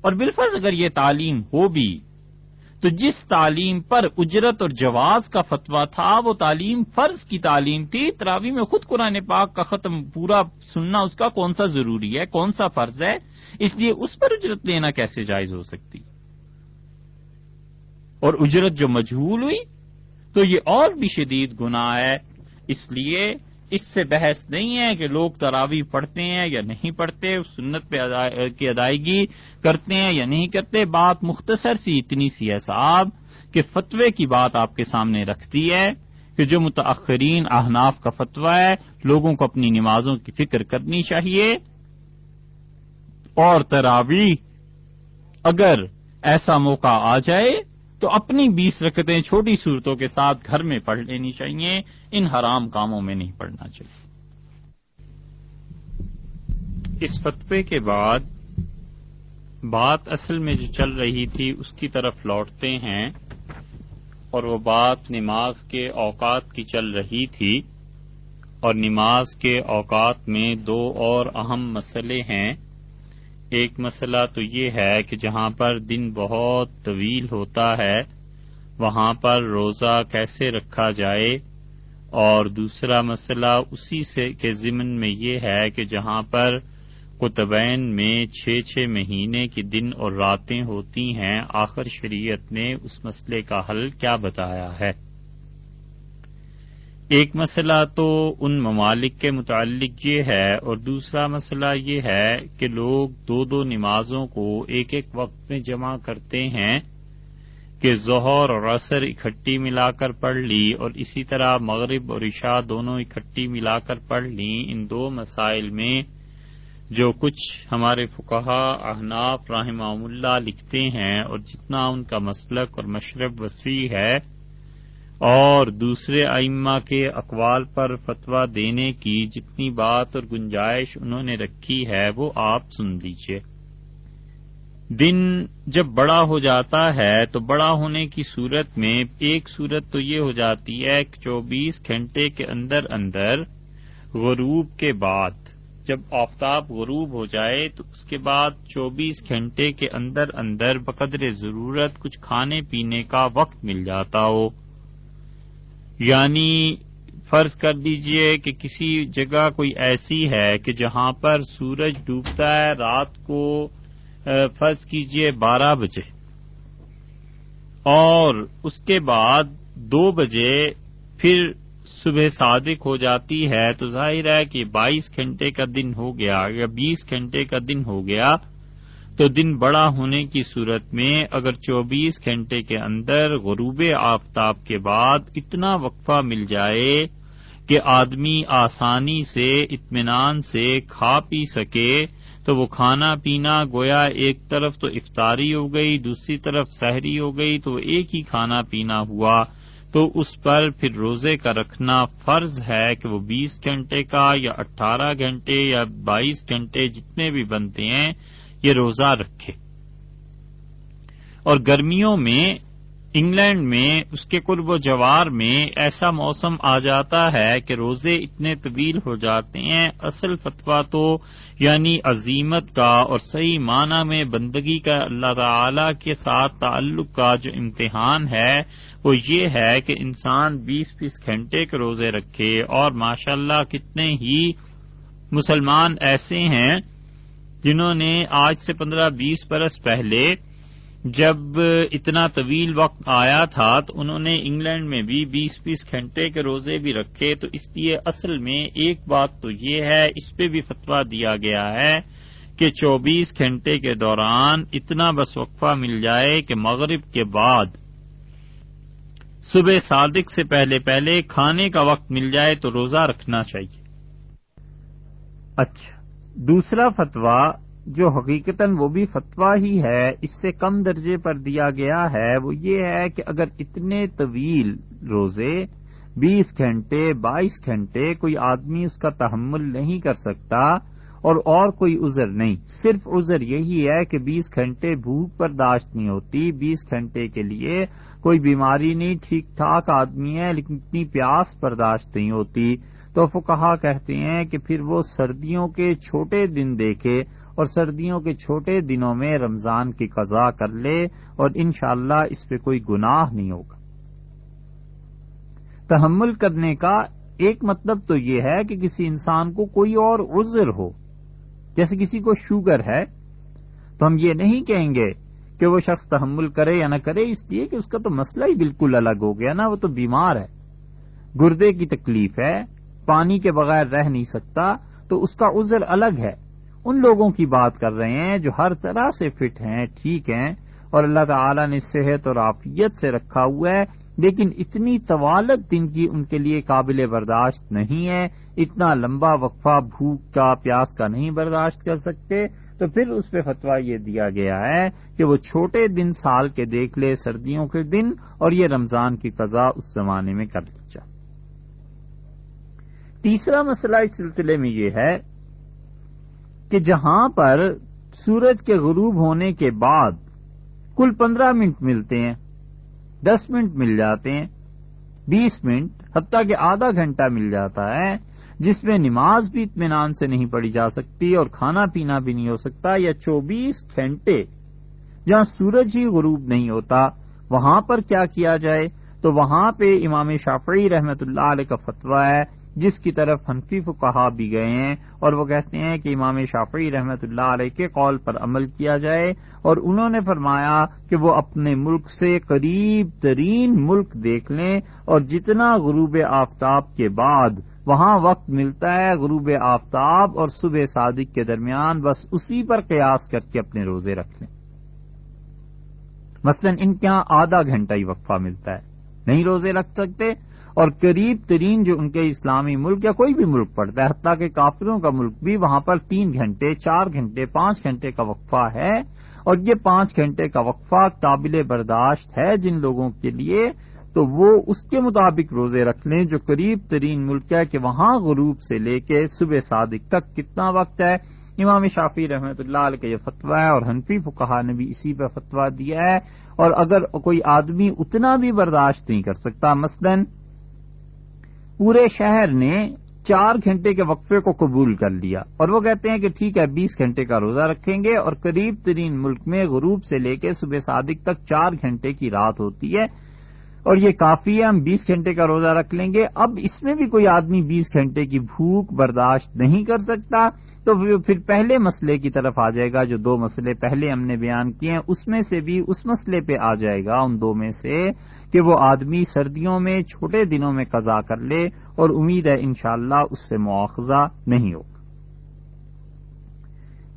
اور بالفرض اگر یہ تعلیم ہو بھی تو جس تعلیم پر اجرت اور جواز کا فتویٰ تھا، وہ تعلیم فرض کی تعلیم تھی۔ تراوی میں خود قرآن پاک کا ختم پورا سننا اس کا کون سا ضروری ہے، کون سا فرض ہے؟ اس لیے اس پر اجرت لینا کیسے جائز ہو سکتی؟ اور اجرت جو مجہول ہوئی، تو یہ اور بھی شدید گناہ ہے۔ اس لیے اس سے بحث نہیں ہے کہ لوگ تراوی پڑھتے ہیں یا نہیں پڑھتے اس سنت پہ کی ادائیگی کرتے ہیں یا نہیں کرتے، بات مختصر سی، اتنی سی ہے صاحب کہ فتوے کی بات آپ کے سامنے رکھتی ہے کہ جو متاخرین احناف کا فتویٰ ہے، لوگوں کو اپنی نمازوں کی فکر کرنی چاہیے۔ اور تراوی اگر ایسا موقع آ جائے تو اپنی بیس رکتیں چھوٹی صورتوں کے ساتھ گھر میں پڑھ لینی چاہیے۔ ان حرام کاموں میں نہیں پڑھنا چاہیے۔ اس فتوے کے بعد بات اصل میں جو چل رہی تھی، اس کی طرف لوٹتے ہیں اور وہ بات نماز کے اوقات کی چل رہی تھی۔ اور نماز کے اوقات میں دو اور اہم مسئلے ہیں۔ ایک مسئلہ تو یہ ہے کہ جہاں پر دن بہت طویل ہوتا ہے، وہاں پر روزہ کیسے رکھا جائے؟ اور دوسرا مسئلہ اسی سے کے ضمن میں یہ ہے کہ جہاں پر قطبین میں چھ چھ مہینے کی دن اور راتیں ہوتی ہیں، آخر شریعت نے اس مسئلے کا حل کیا بتایا ہے۔ ایک مسئلہ تو ان ممالک کے متعلق یہ ہے اور دوسرا مسئلہ یہ ہے کہ لوگ دو دو نمازوں کو ایک ایک وقت میں جمع کرتے ہیں کہ ظہر اور عصر اکٹھی ملا کر پڑھ لی اور اسی طرح مغرب اور عشاء دونوں اکٹھی ملا کر پڑھ لی۔ ان دو مسائل میں جو کچھ ہمارے فقہ احناف رحمہ اللہ لکھتے ہیں اور جتنا ان کا مسلک اور مشرب وسیع ہے اور دوسرے ائمہ کے اقوال پر فتویٰ دینے کی جتنی بات اور گنجائش انہوں نے رکھی ہے وہ آپ سن لیجیے دن جب بڑا ہو جاتا ہے تو بڑا ہونے کی صورت میں ایک صورت تو یہ ہو جاتی ہے کہ چوبیس گھنٹے کے اندر اندر غروب کے بعد جب آفتاب غروب ہو جائے تو اس کے بعد چوبیس گھنٹے کے اندر اندر بقدر ضرورت کچھ کھانے پینے کا وقت مل جاتا ہو۔ یعنی فرض کر دیجیے کہ کسی جگہ کوئی ایسی ہے کہ جہاں پر سورج ڈوبتا ہے، رات کو فرض کیجیے بارہ بجے۔ اور اس کے بعد دو بجے پھر صبح صادق ہو جاتی ہے، تو ظاہر ہے کہ بائیس گھنٹے کا دن ہو گیا، یا بیس گھنٹے کا دن ہو گیا۔ تو دن بڑا ہونے کی صورت میں اگر چوبیس گھنٹے کے اندر غروب آفتاب کے بعد اتنا وقفہ مل جائے کہ آدمی آسانی سے، اطمینان سے کھا پی سکے، تو وہ کھانا پینا گویا ایک طرف تو افطاری ہو گئی، دوسری طرف سحری ہو گئی، تو ایک ہی کھانا پینا ہوا، تو اس پر پھر روزے کا رکھنا فرض ہے کہ وہ بیس گھنٹے کا یا اٹھارہ گھنٹے یا بائیس گھنٹے جتنے بھی بنتے ہیں یہ روزہ رکھے۔ اور گرمیوں میں، انگلینڈ میں، اس کے قرب و جوار میں ایسا موسم آ جاتا ہے کہ روزے اتنے طویل ہو جاتے ہیں، اصل فتویٰ تو یعنی عظیمت کا اور صحیح معنی میں بندگی کا اللہ تعالی کے ساتھ تعلق کا جو امتحان ہے، وہ یہ ہے کہ انسان بیس بیس گھنٹے کے روزے رکھے۔ اور ماشاء اللہ کتنے ہی مسلمان ایسے ہیں جنہوں نے آج سے پندرہ بیس برس پہلے جب اتنا طویل وقت آیا تھا تو انہوں نے انگلینڈ میں بھی بیس بیس گھنٹے کے روزے بھی رکھے، تو اس لیے اصل میں ایک بات تو یہ ہے، اس پہ بھی فتویٰ دیا گیا ہے کہ چوبیس گھنٹے کے دوران اتنا بس وقفہ مل جائے کہ مغرب کے بعد صبح صادق سے پہلے پہلے کھانے کا وقت مل جائے تو روزہ رکھنا چاہیے۔ اچھا۔ دوسرا فتویٰ جو حقیقت وہ بھی فتویٰ ہی ہے، اس سے کم درجے پر دیا گیا ہے، وہ یہ ہے کہ اگر اتنے طویل روزے، بیس گھنٹے، بائیس گھنٹے کوئی آدمی اس کا تحمل نہیں کر سکتا اور اور کوئی عذر نہیں۔ صرف عذر یہی ہے کہ بیس گھنٹے بھوک برداشت نہیں ہوتی، بیس گھنٹے کے لیے کوئی بیماری نہیں، ٹھیک ٹھاک آدمی ہے، لیکن اتنی پیاس برداشت نہیں ہوتی۔ تو فکہ کہتے ہیں کہ پھر وہ سردیوں کے چھوٹے دن دیکھے اور سردیوں کے چھوٹے دنوں میں رمضان کی قضا کر لے اور انشاءاللہ اللہ اس پہ کوئی گناہ نہیں ہوگا۔ تحمل کرنے کا ایک مطلب تو یہ ہے کہ کسی انسان کو کوئی اور عذر ہو، جیسے کسی کو شوگر ہے، تو ہم یہ نہیں کہیں گے کہ وہ شخص تحمل کرے یا نہ کرے، اس لیے کہ اس کا تو مسئلہ ہی بالکل الگ ہو گیا نا، وہ تو بیمار ہے۔ گردے کی تکلیف ہے پانی کے بغیر رہ نہیں سکتا، تو اس کا عذر الگ ہے۔ ان لوگوں کی بات کر رہے ہیں جو ہر طرح سے فٹ ہیں، ٹھیک ہیں، اور اللہ تعالی نے صحت اور عافیت سے رکھا ہوا ہے، لیکن اتنی طوالت دن کی ان کے لیے قابل برداشت نہیں ہے، اتنا لمبا وقفہ بھوک کا، پیاس کا نہیں برداشت کر سکتے۔ تو پھر اس پہ فتویٰ یہ دیا گیا ہے کہ وہ چھوٹے دن سال کے دیکھ لے، سردیوں کے دن، اور یہ رمضان کی قضا اس زمانے میں کر لی جائے۔ تیسرا مسئلہ اس سلسلے میں یہ ہے کہ جہاں پر سورج کے غروب ہونے کے بعد کل پندرہ منٹ ملتے ہیں، دس منٹ مل جاتے ہیں، بیس منٹ، حتیٰ کہ آدھا گھنٹہ مل جاتا ہے، جس میں نماز بھی اطمینان سے نہیں پڑی جا سکتی اور کھانا پینا بھی نہیں ہو سکتا یا چوبیس گھنٹے جہاں سورج ہی غروب نہیں ہوتا، وہاں پر کیا کیا جائے؟ تو وہاں پہ امام شافعی رحمت اللہ علیہ کا فتویٰ ہے جس کی طرف حنفی کہا بھی گئے ہیں اور وہ کہتے ہیں کہ امام شافعی رحمت اللہ علیہ کے قول پر عمل کیا جائے اور انہوں نے فرمایا کہ وہ اپنے ملک سے قریب ترین ملک دیکھ لیں اور جتنا غروب آفتاب کے بعد وہاں وقت ملتا ہے غروب آفتاب اور صبح صادق کے درمیان بس اسی پر قیاس کر کے اپنے روزے رکھ لیں۔ مثلا ان کے یہاں آدھا گھنٹہ ہی وقفہ ملتا ہے۔ نہیں روزے رکھ سکتے اور قریب ترین جو ان کے اسلامی ملک یا کوئی بھی ملک پڑتا ہے، حتیٰ کہ کافروں کا ملک بھی وہاں پر تین گھنٹے، چار گھنٹے، پانچ گھنٹے کا وقفہ ہے اور یہ پانچ گھنٹے کا وقفہ قابل برداشت ہے جن لوگوں کے لیے، تو وہ اس کے مطابق روزے رکھ لیں جو قریب ترین ملک ہے کہ وہاں غروب سے لے کے صبح صادق تک کتنا وقت ہے۔ امام شافی رحمت اللہ علیہ کا یہ فتویٰ ہے اور حنفی فکہ نے بھی اسی پہ فتویٰ دیا ہے۔ اور اگر کوئی آدمی اتنا بھی برداشت نہیں کر سکتا، مثلاً پورے شہر نے چار گھنٹے کے وقفے کو قبول کر لیا اور وہ کہتے ہیں کہ ٹھیک ہے، بیس گھنٹے کا روزہ رکھیں گے اور قریب ترین ملک میں غروب سے لے کے صبح صادق تک چار گھنٹے کی رات ہوتی ہے اور یہ کافی ہے، ہم بیس گھنٹے کا روزہ رکھ لیں گے۔ اب اس میں بھی کوئی آدمی بیس گھنٹے کی بھوک برداشت نہیں کر سکتا۔ تو پھر پہلے مسئلے کی طرف آ جائے گا، جو دو مسئلے پہلے ہم نے بیان کیے ہیں، اس میں سے بھی اس مسئلے پہ آ جائے گا ان دو میں سے کہ وہ آدمی سردیوں میں، چھوٹے دنوں میں قضا کر لے اور امید ہے انشاءاللہ اللہ اس سے مواخذہ نہیں ہوگا۔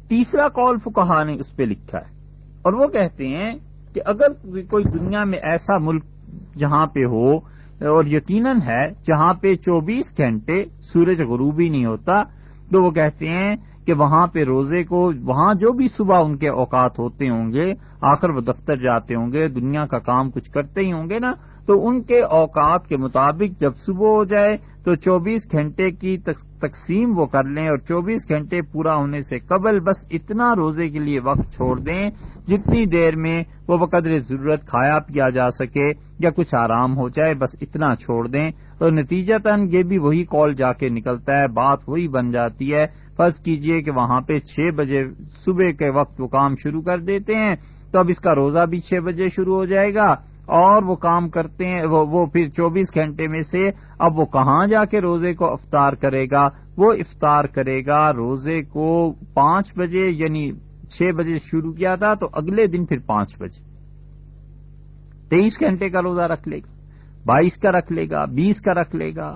تیسرا قول فکہ نے اس پہ لکھا ہے اور وہ کہتے ہیں کہ اگر کوئی دنیا میں ایسا ملک جہاں پہ ہو اور یقیناً ہے جہاں پہ چوبیس گھنٹے سورج غروبی نہیں ہوتا تو وہ کہتے ہیں کہ وہاں پہ روزے کو، وہاں جو بھی صبح ان کے اوقات ہوتے ہوں گے، آخر وہ دفتر جاتے ہوں گے، دنیا کا کام کچھ کرتے ہی ہوں گے نا، تو ان کے اوقات کے مطابق جب صبح ہو جائے تو چوبیس گھنٹے کی تقسیم وہ کر لیں اور چوبیس گھنٹے پورا ہونے سے قبل بس اتنا روزے کے لیے وقت چھوڑ دیں جتنی دیر میں وہ بقدر ضرورت کھایا پیا جا سکے۔ یا کچھ آرام ہو جائے، بس اتنا چھوڑ دیں۔ تو نتیجتاً یہ بھی وہی کال جا کے نکلتا ہے، بات وہی بن جاتی ہے۔ فرض کیجیے کہ وہاں پہ چھ بجے صبح کے وقت وہ کام شروع کر دیتے ہیں، تو اب اس کا روزہ بھی چھ بجے شروع ہو جائے گا۔ اور وہ کام کرتے ہیں، وہ وہ پھر چوبیس گھنٹے میں سے اب وہ کہاں جا کے روزے کو افطار کرے گا؟ وہ افطار کرے گا روزے کو پانچ بجے یعنی چھ بجے شروع کیا تھا تو اگلے دن پھر پانچ بجے۔ تیئیس گھنٹے کا روزہ رکھ لے گا، بائیس کا رکھ لے گا، بیس کا رکھ لے گا،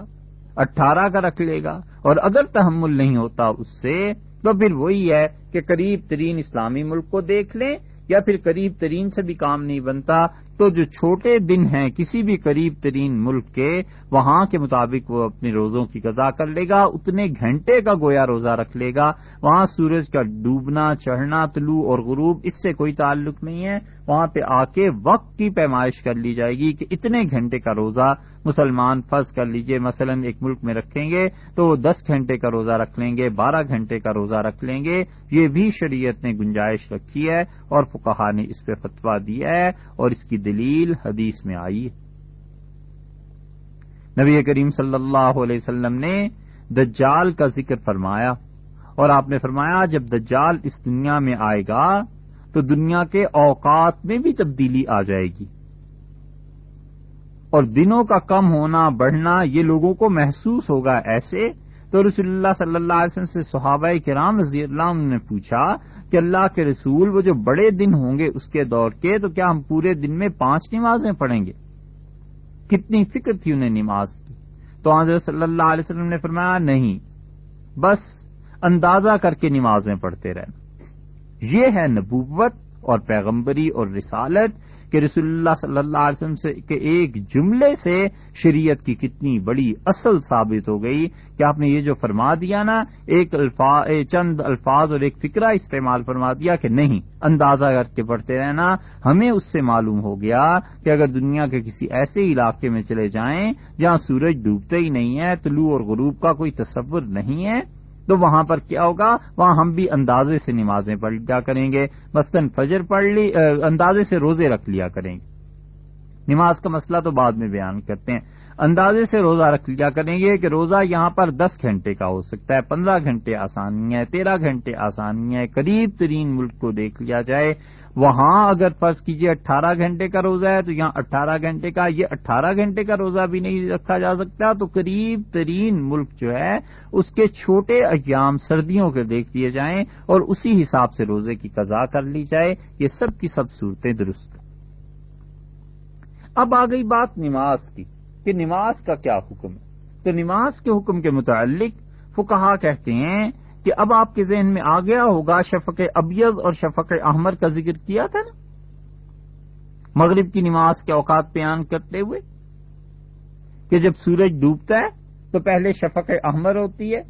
اٹھارہ کا رکھ لے گا، اور اگر تحمل نہیں ہوتا اس سے تو پھر وہی ہے کہ قریب ترین اسلامی ملک کو دیکھ لیں یا پھر قریب ترین سے بھی کام نہیں بنتا تو جو چھوٹے دن ہیں، کسی بھی قریب ترین ملک کے، وہاں کے مطابق وہ اپنے روزوں کی قضا کر لے گا، اتنے گھنٹے کا گویا روزہ رکھ لے گا، وہاں سورج کا ڈوبنا، چڑھنا، طلوع اور غروب، اس سے کوئی تعلق نہیں ہے۔ وہاں پہ آ کے وقت کی پیمائش کر لی جائے گی کہ اتنے گھنٹے کا روزہ مسلمان فرض کر لیجیے، مثلا ایک ملک میں رکھیں گے تو وہ دس گھنٹے کا روزہ رکھ لیں گے، بارہ گھنٹے کا روزہ رکھ لیں گے۔ یہ بھی شریعت نے گنجائش رکھی ہے اور فکہ نے اس پہ فتوا دیا ہے اور اس کی دلیل حدیث میں آئی ہے۔ نبی کریم صلی اللہ علیہ وسلم نے دجال کا ذکر فرمایا اور آپ نے فرمایا جب دجال اس دنیا میں آئے گا تو دنیا کے اوقات میں بھی تبدیلی آ جائے گی اور دنوں کا کم ہونا بڑھنا یہ لوگوں کو محسوس ہوگا ایسے تو رسول اللہ صلی اللہ علیہ وسلم سے صحابہ کرام رضی اللہ عنہ نے پوچھا کہ اللہ کے رسول وہ جو بڑے دن ہوں گے اس کے دور کے، تو کیا ہم پورے دن میں پانچ نمازیں پڑھیں گے؟ کتنی فکر تھی انہیں نماز کی۔ تو حضرت صلی اللہ علیہ وسلم نے فرمایا، نہیں، بس اندازہ کر کے نمازیں پڑھتے رہنا۔ یہ ہے نبوت اور پیغمبری اور رسالت کہ رسول اللہ صلی اللہ علیہ وسلم سے کہ ایک جملے سے شریعت کی کتنی بڑی اصل ثابت ہو گئی کہ آپ نے یہ جو فرما دیا نا، ایک الفاظ چند الفاظ اور ایک فکرہ استعمال فرما دیا کہ نہیں، اندازہ کر کے پڑھتے رہنا ہمیں اس سے معلوم ہو گیا کہ اگر دنیا کے کسی ایسے علاقے میں چلے جائیں جہاں سورج ڈوبتے ہی نہیں ہے، طلوع اور غروب کا کوئی تصور نہیں ہے تو وہاں پر کیا ہوگا؟ وہاں ہم بھی اندازے سے نمازیں پڑھ لیا کریں گے۔ مثلاً فجر پڑھ لی اندازے سے روزے رکھ لیا کریں گے۔ نماز کا مسئلہ تو بعد میں بیان کرتے ہیں۔ اندازے سے روزہ رکھ لیا کریں گے کہ روزہ یہاں پر دس گھنٹے کا ہو سکتا ہے، پندرہ گھنٹے آسانی ہے، تیرہ گھنٹے آسانی ہے۔ قریب ترین ملک کو دیکھ لیا جائے وہاں اگر فرض کیجیے اٹھارہ گھنٹے کا روزہ ہے تو یہاں اٹھارہ گھنٹے کا، یہ اٹھارہ گھنٹے کا روزہ بھی نہیں رکھا جا سکتا، تو قریب ترین ملک جو ہے، اس کے چھوٹے ایام سردیوں کے دیکھ لیے جائیں اور اسی حساب سے روزے کی قضا کر لی جائے، یہ سب کی سب صورتیں درست اب آ گئی بات نماز کی، کہ نماز کا کیا حکم ہے؟ تو نماز کے حکم کے متعلق وہ کہتے ہیں کہ اب آپ کے ذہن میں آ گیا ہوگا شفق ابیض اور شفق احمر کا ذکر کیا تھا نا؟ مغرب کی نماز کے اوقات بیان کرتے ہوئے کہ جب سورج ڈوبتا ہے تو پہلے شفق احمر ہوتی ہے،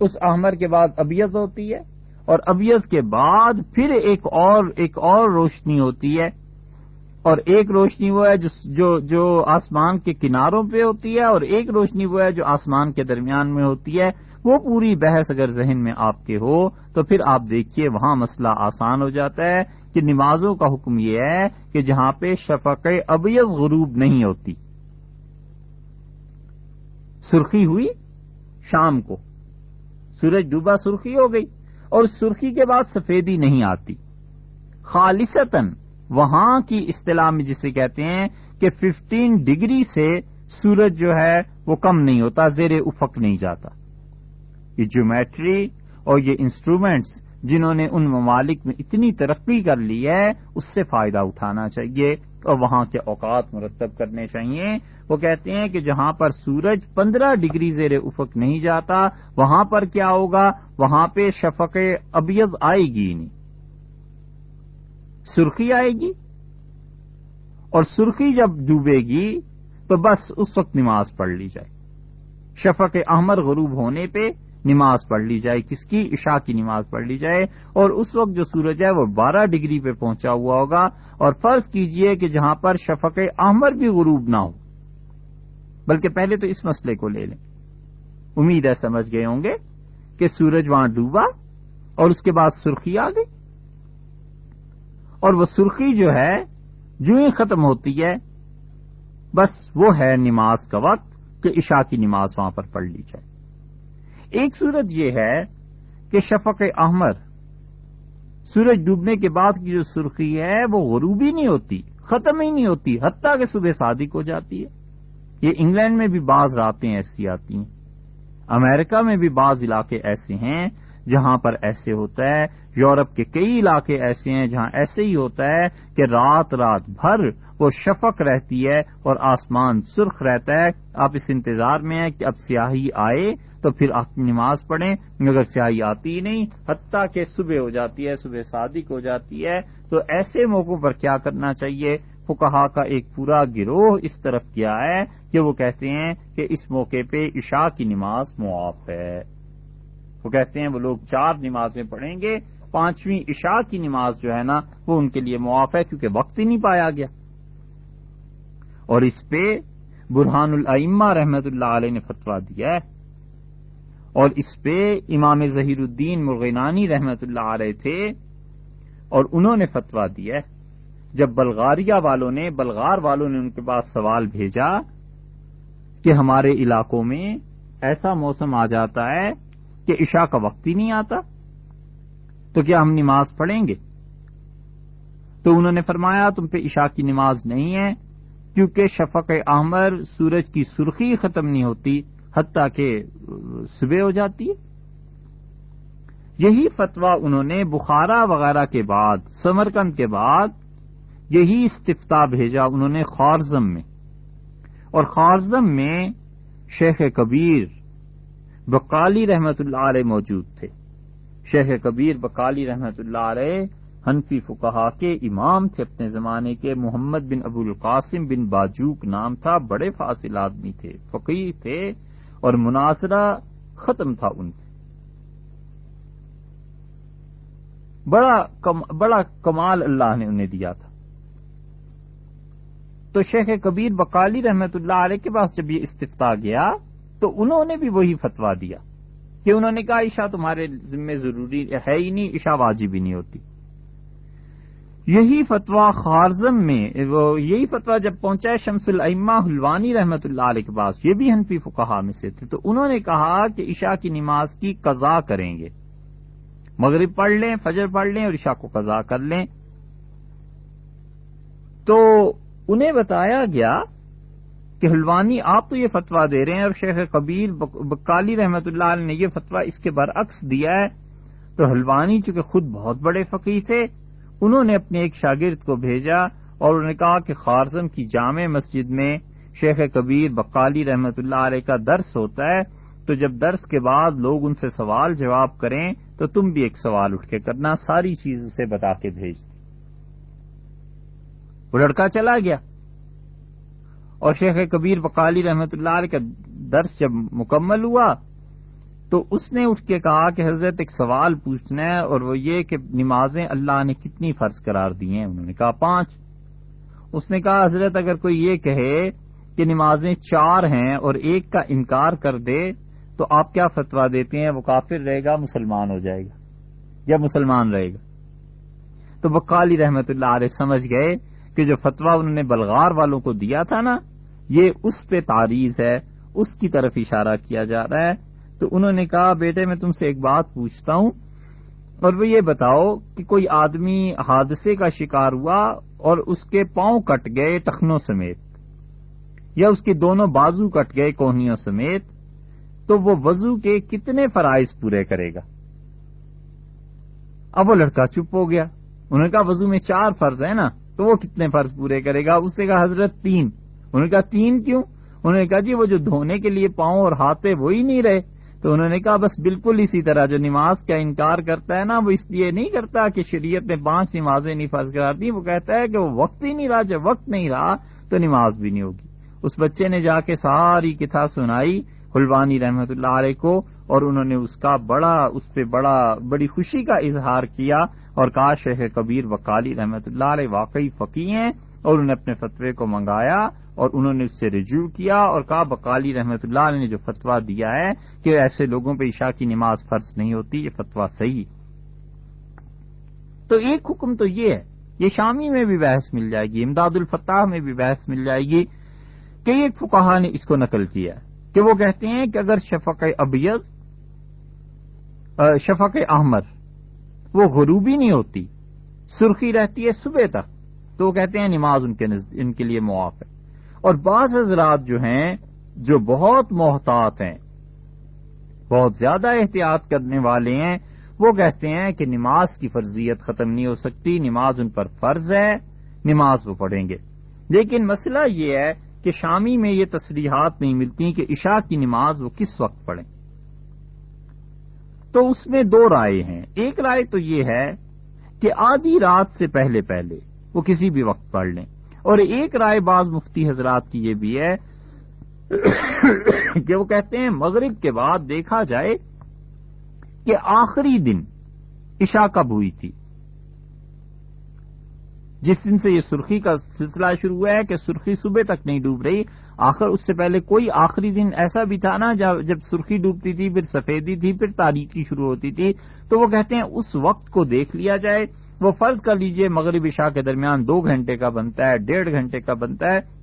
اس احمر کے بعد ابیض ہوتی ہے اور ابیض کے بعد پھر ایک اور ایک اور روشنی ہوتی ہے۔ اور ایک روشنی وہ ہے جو جو آسمان کے کناروں پہ ہوتی ہے اور ایک روشنی وہ ہے جو آسمان کے درمیان میں ہوتی ہے۔ وہ پوری بحث اگر ذہن میں آپ کے ہو تو پھر آپ دیکھیے وہاں مسئلہ آسان ہو جاتا ہے کہ نمازوں کا حکم یہ ہے کہ جہاں پہ شفق ابیض غروب نہیں ہوتی۔ سرخی ہوئی شام کو۔ سورج ڈوبا سرخی ہو گئی اور سرخی کے بعد سفیدی نہیں آتی۔ خالصتاً وہاں کی اصطلاح میں جسے کہتے ہیں کہ ففٹین ڈگری سے سورج جو ہے وہ کم نہیں ہوتا، زیر افق نہیں جاتا۔ یہ جیومیٹری اور یہ انسٹرومینٹس جنہوں نے ان ممالک میں اتنی ترقی کر لی ہے، اس سے فائدہ اٹھانا چاہیے اور وہاں کے اوقات مرتب کرنے چاہیے۔ وہ کہتے ہیں کہ جہاں پر سورج پندرہ ڈگری زیر افق نہیں جاتا، وہاں پر کیا ہوگا؟ وہاں پہ شفق ابیض آئے گی نہیں۔ سرخی آئے گی؟ اور سرخی جب ڈوبے گی تو بس اس وقت نماز پڑھ لی جائے۔ شفق احمر غروب ہونے پہ نماز پڑھ لی جائے، کس کی؟ عشاء کی نماز پڑھ لی جائے۔ اور اس وقت جو سورج ہے وہ بارہ ڈگری پہ پہنچا ہوا ہوگا۔ اور فرض کیجیے کہ جہاں پر شفق احمر بھی غروب نہ ہو، بلکہ پہلے تو اس مسئلے کو لے لیں۔ امید ہے سمجھ گئے ہوں گے کہ سورج وہاں ڈوبا اور اس کے بعد سرخی آ گئی۔ اور وہ سرخی جو ہے، جو ہی ختم ہوتی ہے، بس وہ ہے نماز کا وقت کہ عشاء کی نماز وہاں پر پڑھ لی جائے۔ ایک صورت یہ ہے کہ شفق احمر، سورج ڈوبنے کے بعد کی جو سرخی ہے وہ غروب ہی نہیں ہوتی، ختم ہی نہیں ہوتی، حتیٰ کہ صبح صادق ہو جاتی ہے۔ یہ انگلینڈ میں بھی بعض راتیں ایسی آتی ہیں، امریکہ میں بھی بعض علاقے ایسے ہیں جہاں پر ایسے ہوتا ہے، یورپ کے کئی علاقے ایسے ہیں جہاں ایسے ہی ہوتا ہے کہ رات رات بھر وہ شفق رہتی ہے اور آسمان سرخ رہتا ہے۔ آپ اس انتظار میں ہیں کہ اب سیاہی آئے تو پھر آپ نماز پڑھیں۔ اگر سیاہی آتی ہی نہیں، حتیٰ کہ صبح ہو جاتی ہے، صبح صادق ہو جاتی ہے، تو ایسے موقعوں پر کیا کرنا چاہیے؟ فکہ کا ایک پورا گروہ اس طرف کیا ہے کہ وہ کہتے ہیں کہ اس موقع پہ عشاء کی نماز معاف ہے۔ وہ کہتے ہیں وہ لوگ چار نمازیں پڑھیں گے، پانچویں عشاء کی نماز جو ہے نا، وہ ان کے لیے معاف ہے کیونکہ وقت ہی نہیں پایا گیا۔ اور اس پہ برہان العما رحمت اللہ علیہ نے فتوا دیا ہے۔ اور اس پہ امام ظہیر الدین مرغینانی رحمت اللہ علیہ تھے اور انہوں نے فتوا دیا ہے۔ جب بلغاریہ والوں نے، بلغار والوں نے ان کے پاس سوال بھیجا کہ ہمارے علاقوں میں ایسا موسم آ جاتا ہے کہ عشاء کا وقت ہی نہیں آتا، تو کیا ہم نماز پڑھیں گے؟ تو انہوں نے فرمایا، تم پہ عشاء کی نماز نہیں ہے، کیونکہ شفق احمر سورج کی سرخی ختم نہیں ہوتی، حتیٰ کہ صبح ہو جاتی ہے۔ یہی فتویٰ انہوں نے بخارا وغیرہ کے بعد، سمرکند کے بعد، یہی استفتا بھیجا انہوں نے خارزم میں۔ اور خارزم میں شیخ کبیر بکالی رحمت اللہ علیہ موجود تھے۔ شیخ کبیر بکالی رحمت اللہ علیہ حنفی فکہ کے امام تھے اپنے زمانے کے۔ محمد بن ابو القاسم بن باجوک نام تھا، بڑے فاصل آدمی تھے فقیر تھے اور مناظرہ ختم تھا ان کے بڑا کم، بڑا کمال اللہ نے انہیں دیا تھا۔ تو شیخ کبیر بکالی رحمت اللہ علیہ کے پاس جب یہ استفتا گیا تو انہوں نے بھی وہی فتوا دیا کہ انہوں نے کہا عشاء تمہارے ذمہ ضروری ہے ہی نہیں، عشاء واجب ہی نہیں ہوتی۔ یہی فتوا خارزم میں، وہ یہی فتوا جب پہنچا ہے، شمس العما حلوانی رحمت اللہ علیہ کے پاس، یہ بھی حنفی فکہ میں سے تھے، تو انہوں نے کہا کہ عشاء کی نماز کی قضا کریں گے۔ مغرب پڑھ لیں، فجر پڑھ لیں اور عشاء کو قضا کر لیں۔ تو انہیں بتایا گیا کہ حلوانی آپ تو یہ فتوا دے رہے ہیں اور شیخ قبیر بکالی رحمت اللہ علیہ نے یہ فتوا اس کے برعکس دیا ہے۔ تو حلوانی چونکہ خود بہت بڑے فقیر تھے، انہوں نے اپنے ایک شاگرد کو بھیجا اور انہوں نے کہا کہ خارزم کی جامع مسجد میں شیخ کبیر بکالی رحمت اللہ علیہ کا درس ہوتا ہے۔ تو جب درس کے بعد لوگ ان سے سوال جواب کریں تو تم بھی ایک سوال اٹھ کے کرنا، ساری چیز اسے بتا کے بھیج دی وہ لڑکا چلا گیا۔ اور شیخ کبیر بکالی رحمت اللہ علیہ کا درس جب مکمل ہوا، تو اس نے اٹھ کے کہا کہ حضرت ایک سوال پوچھنا ہے اور وہ یہ کہ نمازیں اللہ نے کتنی فرض قرار دی ہیں؟ انہوں نے کہا پانچ۔ اس نے کہا، حضرت اگر کوئی یہ کہے کہ نمازیں چار ہیں اور ایک کا انکار کر دے، تو آپ کیا فتوا دیتے ہیں؟ وہ کافر رہے گا، مسلمان ہو جائے گا یا مسلمان رہے گا۔ تو بکالی رحمت اللہ علیہ سمجھ گئے کہ جو فتوا انہوں نے بلغار والوں کو دیا تھا نا، یہ اس پہ تعریض ہے، اس کی طرف اشارہ کیا جا رہا ہے۔ تو انہوں نے کہا، بیٹے، میں تم سے ایک بات پوچھتا ہوں، اور وہ یہ بتاؤ کہ کوئی آدمی حادثے کا شکار ہوا اور اس کے پاؤں کٹ گئے ٹخنوں سمیت، یا اس کے دونوں بازو کٹ گئے کوہنیوں سمیت، تو وہ وضو کے کتنے فرائض پورے کرے گا؟ اب وہ لڑکا چپ ہو گیا۔ انہوں نے کہا، وضو میں چار فرض ہے نا۔ تو وہ کتنے فرض پورے کرے گا؟ اس سے کہا، حضرت تین۔ انہوں نے کہا، تین کیوں؟ انہوں نے کہا جی وہ جو دھونے کے لیے پاؤں اور ہاتھے وہی نہیں رہے۔ تو انہوں نے کہا، بس بالکل اسی طرح جو نماز کا انکار کرتا ہے نا، وہ اس لیے نہیں کرتا کہ شریعت نے پانچ نمازیں نہیں فرض کرا دی وہ کہتا ہے کہ وہ وقت ہی نہیں رہا، جب وقت نہیں رہا تو نماز بھی نہیں ہوگی۔ اس بچے نے جا کے ساری کتھا سنائی۔ حلوانی رحمت اللہ علیہ کو اور انہوں نے اس کا بڑا، اس پہ بڑا، بڑی خوشی کا اظہار کیا اور کہا، شیخ کبیر وکالی رحمت اللہ علیہ واقعی فقی ہیں اور انہوں نے اپنے فتوے کو منگایا اور انہوں نے اس سے رجوع کیا اور کہا بکالی رحمت اللہ علیہ نے جو فتویٰ دیا ہے کہ ایسے لوگوں پہ عشاء کی نماز فرض نہیں ہوتی، یہ فتویٰ صحیح تو ایک حکم تو یہ ہے، یہ شامی میں بھی بحث مل جائے گی، امداد الفتاح میں بھی بحث مل جائے گی کہ ایک فکہ نے اس کو نقل کیا کہ وہ کہتے ہیں کہ اگر شفق ابیز شفق احمد، وہ غروبی نہیں ہوتی، سرخی رہتی ہے صبح تک، تو وہ کہتے ہیں نماز ان کے ان کے لیے معاف ہے۔ اور بعض حضرات جو ہیں، جو بہت محتاط ہیں، بہت زیادہ احتیاط کرنے والے ہیں، وہ کہتے ہیں کہ نماز کی فرضیت ختم نہیں ہو سکتی، نماز ان پر فرض ہے، نماز وہ پڑھیں گے۔ لیکن مسئلہ یہ ہے کہ شامی میں یہ تصریحات نہیں ملتی کہ عشاء کی نماز وہ کس وقت پڑھیں۔ تو اس میں دو رائے ہیں۔ ایک رائے تو یہ ہے کہ آدھی رات سے پہلے پہلے وہ کسی بھی وقت پڑھ لیں۔ اور ایک رائے بعض مفتی حضرات کی یہ بھی ہے کہ وہ کہتے ہیں، مغرب کے بعد دیکھا جائے کہ آخری دن عشاء کب ہوئی تھی۔ جس دن سے یہ سرخی کا سلسلہ شروع ہوا ہے کہ سرخی صبح تک نہیں ڈوب رہی آخر اس سے پہلے کوئی آخری دن ایسا بھی تھا نا، جب سرخی ڈوبتی تھی، پھر سفیدی تھی، پھر تاریخی شروع ہوتی تھی۔ تو وہ کہتے ہیں اس وقت کو دیکھ لیا جائے، وہ فرض کر لیجیے مغرب عشاء کے درمیان دو گھنٹے کا بنتا ہے، ڈیڑھ گھنٹے کا بنتا ہے۔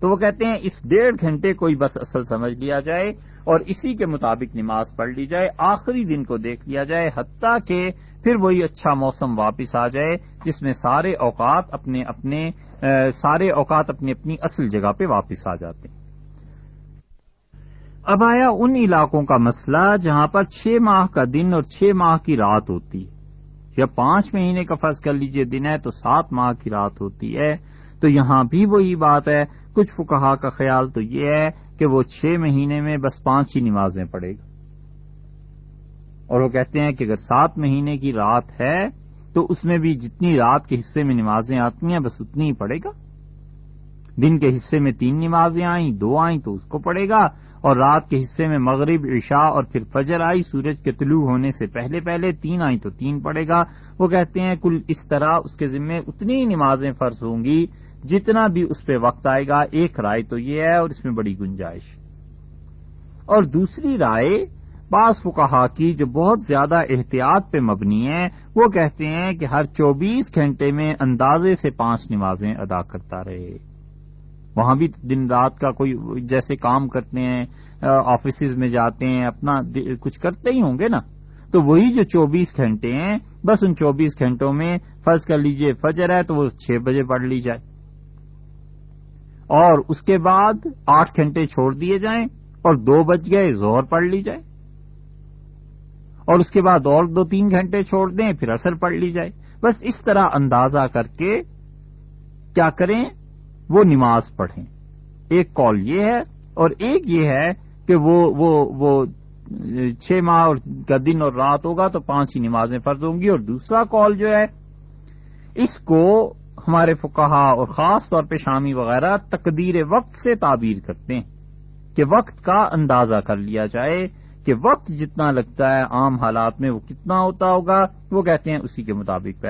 تو وہ کہتے ہیں، اس ڈیڑھ گھنٹے کو ہی بس اصل سمجھ لیا جائے اور اسی کے مطابق نماز پڑھ لی جائے، آخری دن کو دیکھ لیا جائے، حتیٰ کہ پھر وہی اچھا موسم واپس آ جائے جس میں سارے اوقات اپنے اپنے سارے اوقات اپنی اپنی اصل جگہ پہ واپس آ جاتے ہیں۔ اب آیا ان علاقوں کا مسئلہ جہاں پر چھ ماہ کا دن اور چھ ماہ کی رات ہوتی ہے۔ یا پانچ مہینے کا فرض کر لیجیے، دن ہے تو سات ماہ کی رات ہوتی ہے۔ تو یہاں بھی وہی بات ہے۔ کچھ فکہ کا خیال تو یہ ہے کہ وہ چھ مہینے میں بس پانچ ہی نمازیں پڑے گا۔ اور وہ کہتے ہیں کہ اگر سات مہینے کی رات ہے تو اس میں بھی جتنی رات کے حصے میں نمازیں آتی ہیں بس اتنی ہی پڑے گا۔ دن کے حصے میں تین نمازیں آئیں، دو آئیں تو اس کو پڑے گا۔ اور رات کے حصے میں مغرب، عشاء اور پھر فجر آئی، سورج کے طلوع ہونے سے پہلے پہلے تین آئی تو تین پڑے گا۔ وہ کہتے ہیں کل اس طرح اس کے ذمے اتنی نمازیں فرض ہوں گی جتنا بھی اس پہ وقت آئے گا، ایک رائے تو یہ ہے اور اس میں بڑی گنجائش۔ اور دوسری رائے، بعض فکہ کی جو بہت زیادہ احتیاط پہ مبنی ہے، وہ کہتے ہیں کہ ہر چوبیس گھنٹے میں اندازے سے پانچ نمازیں ادا کرتا رہے۔ وہاں بھی دن رات کا کوئی جیسے کام کرتے ہیں آفیسز میں جاتے ہیں، اپنا کچھ کرتے ہی ہوں گے نا۔ تو وہی جو چوبیس گھنٹے ہیں، بس ان چوبیس گھنٹوں میں فرض کر لیجیے فجر ہے تو وہ چھ بجے پڑھ لی جائے۔ اور اس کے بعد آٹھ گھنٹے چھوڑ دیے جائیں اور دو بج گئے زور پڑھ لی جائے۔ اور اس کے بعد اور دو تین گھنٹے چھوڑ دیں، پھر اثر پڑھ لی جائے۔ بس اس طرح اندازہ کر کے کیا کریں، وہ نماز پڑھیں۔ ایک کال یہ ہے اور ایک یہ ہے کہ وہ وہ وہ چھ ماہ کا دن اور رات ہوگا تو پانچ ہی نمازیں فرض ہوں گی اور دوسرا کال جو ہے، اس کو ہمارے فکہ اور خاص طور پہ شامی وغیرہ تقدیر وقت سے تعبیر کرتے ہیں کہ وقت کا اندازہ کر لیا جائے کہ وقت جتنا لگتا ہے عام حالات میں وہ کتنا ہوتا ہوگا، وہ کہتے ہیں اسی کے مطابق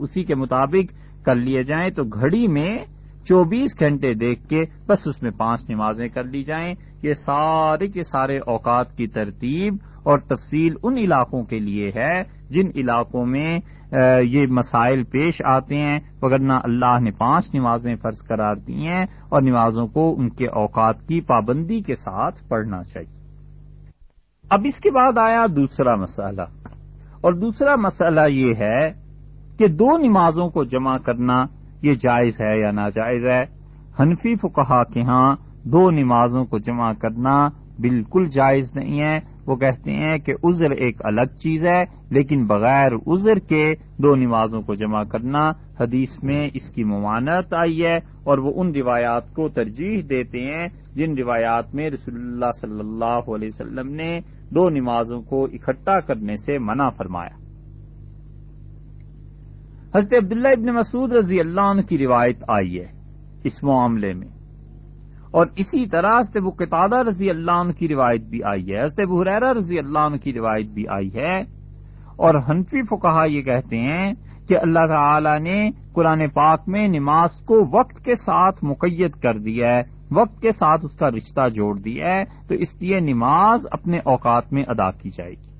اسی کے مطابق کر لیے جائیں تو گھڑی میں چوبیس گھنٹے دیکھ کے بس اس میں پانچ نمازیں کر لی جائیں۔ یہ سارے کے سارے اوقات کی ترتیب اور تفصیل ان علاقوں کے لیے ہے جن علاقوں میں یہ مسائل پیش آتے ہیں وغیرہ اللہ نے پانچ نمازیں فرض قرار دی ہیں اور نمازوں کو ان کے اوقات کی پابندی کے ساتھ پڑھنا چاہیے۔ اب اس کے بعد آیا دوسرا مسئلہ۔ اور دوسرا مسئلہ یہ ہے کہ دو نمازوں کو جمع کرنا یہ جائز ہے یا ناجائز ہے؟ حنفی فکہ کے ہاں دو نمازوں کو جمع کرنا بالکل جائز نہیں ہے۔ وہ کہتے ہیں کہ عذر ایک الگ چیز ہے، لیکن بغیر عذر کے دو نمازوں کو جمع کرنا حدیث میں اس کی ممانت آئی ہے، اور وہ ان روایات کو ترجیح دیتے ہیں جن روایات میں رسول اللہ صلی اللہ علیہ وسلم نے دو نمازوں کو اکٹھا کرنے سے منع فرمایا۔ حضرت عبداللہ ابن مسعود رضی اللہ عنہ کی روایت آئی ہے اس معاملے میں۔ اور اسی طرح حضرت ابو قطادہ رضی اللہ عنہ کی روایت بھی آئی ہے، حضرت ابو حریرہ رضی اللہ عنہ کی روایت بھی آئی ہے۔ اور حنفی فکہ یہ کہتے ہیں کہ اللہ تعالی نے قرآن پاک میں نماز کو وقت کے ساتھ مقید کر دیا ہے، وقت کے ساتھ اس کا رشتہ جوڑ دیا ہے، تو اس لیے نماز اپنے اوقات میں ادا کی جائے گی۔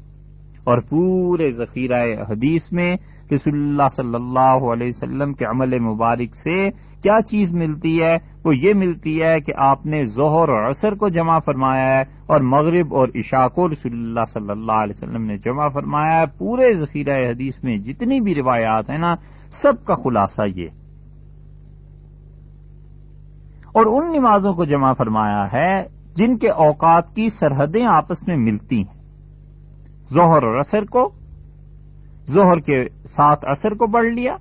اور پورے ذخیرہ حدیث میں رسول اللہ صلی اللہ علیہ وسلم کے عمل مبارک سے کیا چیز ملتی ہے؟ وہ یہ ملتی ہے کہ آپ نے ظہر اور عصر کو جمع فرمایا ہے اور مغرب اور عشاء کو رسول اللہ صلی اللہ علیہ وسلم نے جمع فرمایا ہے۔ پورے ذخیرہ حدیث میں جتنی بھی روایات ہیں نا، سب کا خلاصہ یہ۔ اور ان نمازوں کو جمع فرمایا ہے جن کے اوقات کی سرحدیں آپس میں ملتی ہیں۔ ظہر اور عصر کو ظہر کے ساتھ اثر کو پڑھ لیا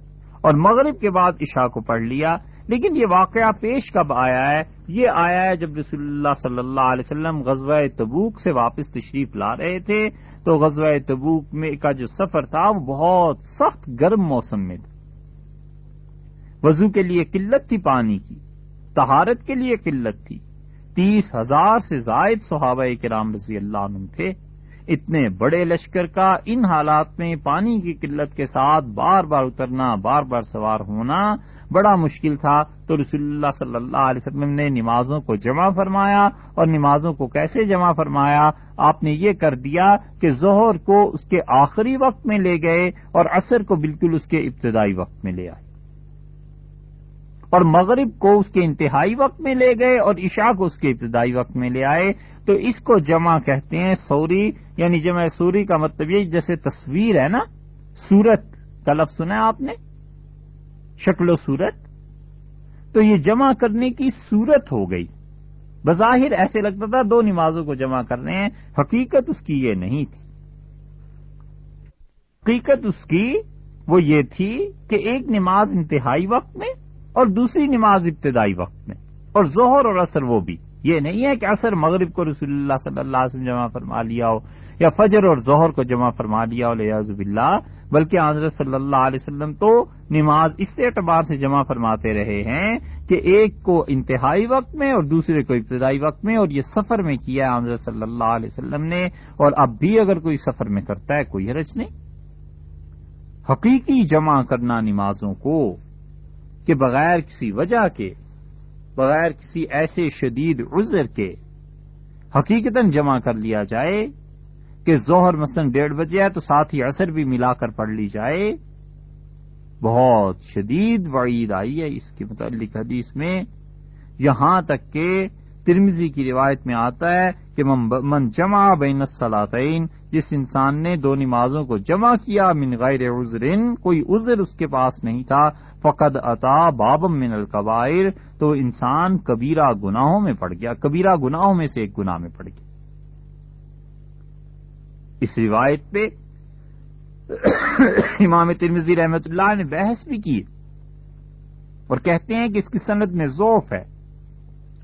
اور مغرب کے بعد عشاء کو پڑھ لیا۔ لیکن یہ واقعہ پیش کب آیا ہے؟ یہ آیا ہے جب رسول اللہ صلی اللہ علیہ وسلم غزوہ تبوک سے واپس تشریف لا رہے تھے۔ تو غزوہ تبوک میں کا جو سفر تھا، وہ بہت سخت گرم موسم میں تھا۔ وضو کے لیے قلت تھی، پانی کی۔ تہارت کے لیے قلت تھی۔ تیس ہزار سے زائد صحابہ کرام رضی اللہ عنہ تھے۔ اتنے بڑے لشکر کا ان حالات میں پانی کی قلت کے ساتھ بار بار اترنا، بار بار سوار ہونا بڑا مشکل تھا۔ تو رسول اللہ صلی اللہ علیہ وسلم نے نمازوں کو جمع فرمایا اور نمازوں کو کیسے جمع فرمایا؟ آپ نے یہ کر دیا کہ ظہر کو اس کے آخری وقت میں لے گئے اور عصر کو بالکل اس کے ابتدائی وقت میں لے آئے۔ اور مغرب کو اس کے انتہائی وقت میں لے گئے اور عشاء کو اس کے ابتدائی وقت میں لے آئے۔ تو اس کو جمع کہتے ہیں سوری یعنی جمع سوری کا مطلب یہ جیسے تصویر ہے نا سورت کا لفظ سنا ہے آپ نے؟ شکل و صورت۔ تو یہ جمع کرنے کی صورت ہو گئی۔ بظاہر ایسے لگتا تھا دو نمازوں کو جمع کر رہے ہیں، حقیقت اس کی یہ نہیں تھی۔ حقیقت اس کی وہ یہ تھی کہ ایک نماز انتہائی وقت میں اور دوسری نماز ابتدائی وقت میں۔ اور ظہر اور اثر وہ بھی۔ یہ نہیں ہے کہ اثر مغرب کو رسول اللہ صلی اللہ علیہ وسلم جمع فرما لیا ہو، یا فجر اور ظہر کو جمع فرما لیا ہو لیاز اللہ بلکہ حضرت صلی اللہ علیہ وسلم تو نماز اس اعتبار سے جمع فرماتے رہے ہیں کہ ایک کو انتہائی وقت میں اور دوسرے کو ابتدائی وقت میں، اور یہ سفر میں کیا ہے حضرت صلی اللہ علیہ وسلم نے۔ اور اب بھی اگر کوئی سفر میں کرتا ہے، کوئی حرج نہیں۔ حقیقی جمع کرنا نمازوں کو کہ بغیر کسی وجہ کے، بغیر کسی ایسے شدید عذر کے حقیقت جمع کر لیا جائے کہ ظہر مثلاً ڈیڑھ بجے ہے تو ساتھ ہی اثر بھی ملا کر پڑھ لی جائے۔ بہت شدید وعید آئی ہے اس کے متعلق حدیث میں۔ یہاں تک کہ ترمزی کی روایت میں آتا ہے کہ من جمع بین الصلاتین جس انسان نے دو نمازوں کو جمع کیا من غیر عذرن، کوئی عذر اس کے پاس نہیں تھا، فقد عطا بابم من القبائر، تو انسان کبیرہ گناہوں میں پڑ گیا، کبیرہ گناہوں میں سے ایک گناہ میں پڑ گیا۔ اس روایت پہ امام ترمزی رحمت اللہ نے بحث بھی کی اور کہتے ہیں کہ اس کی صنعت میں ذوف ہے،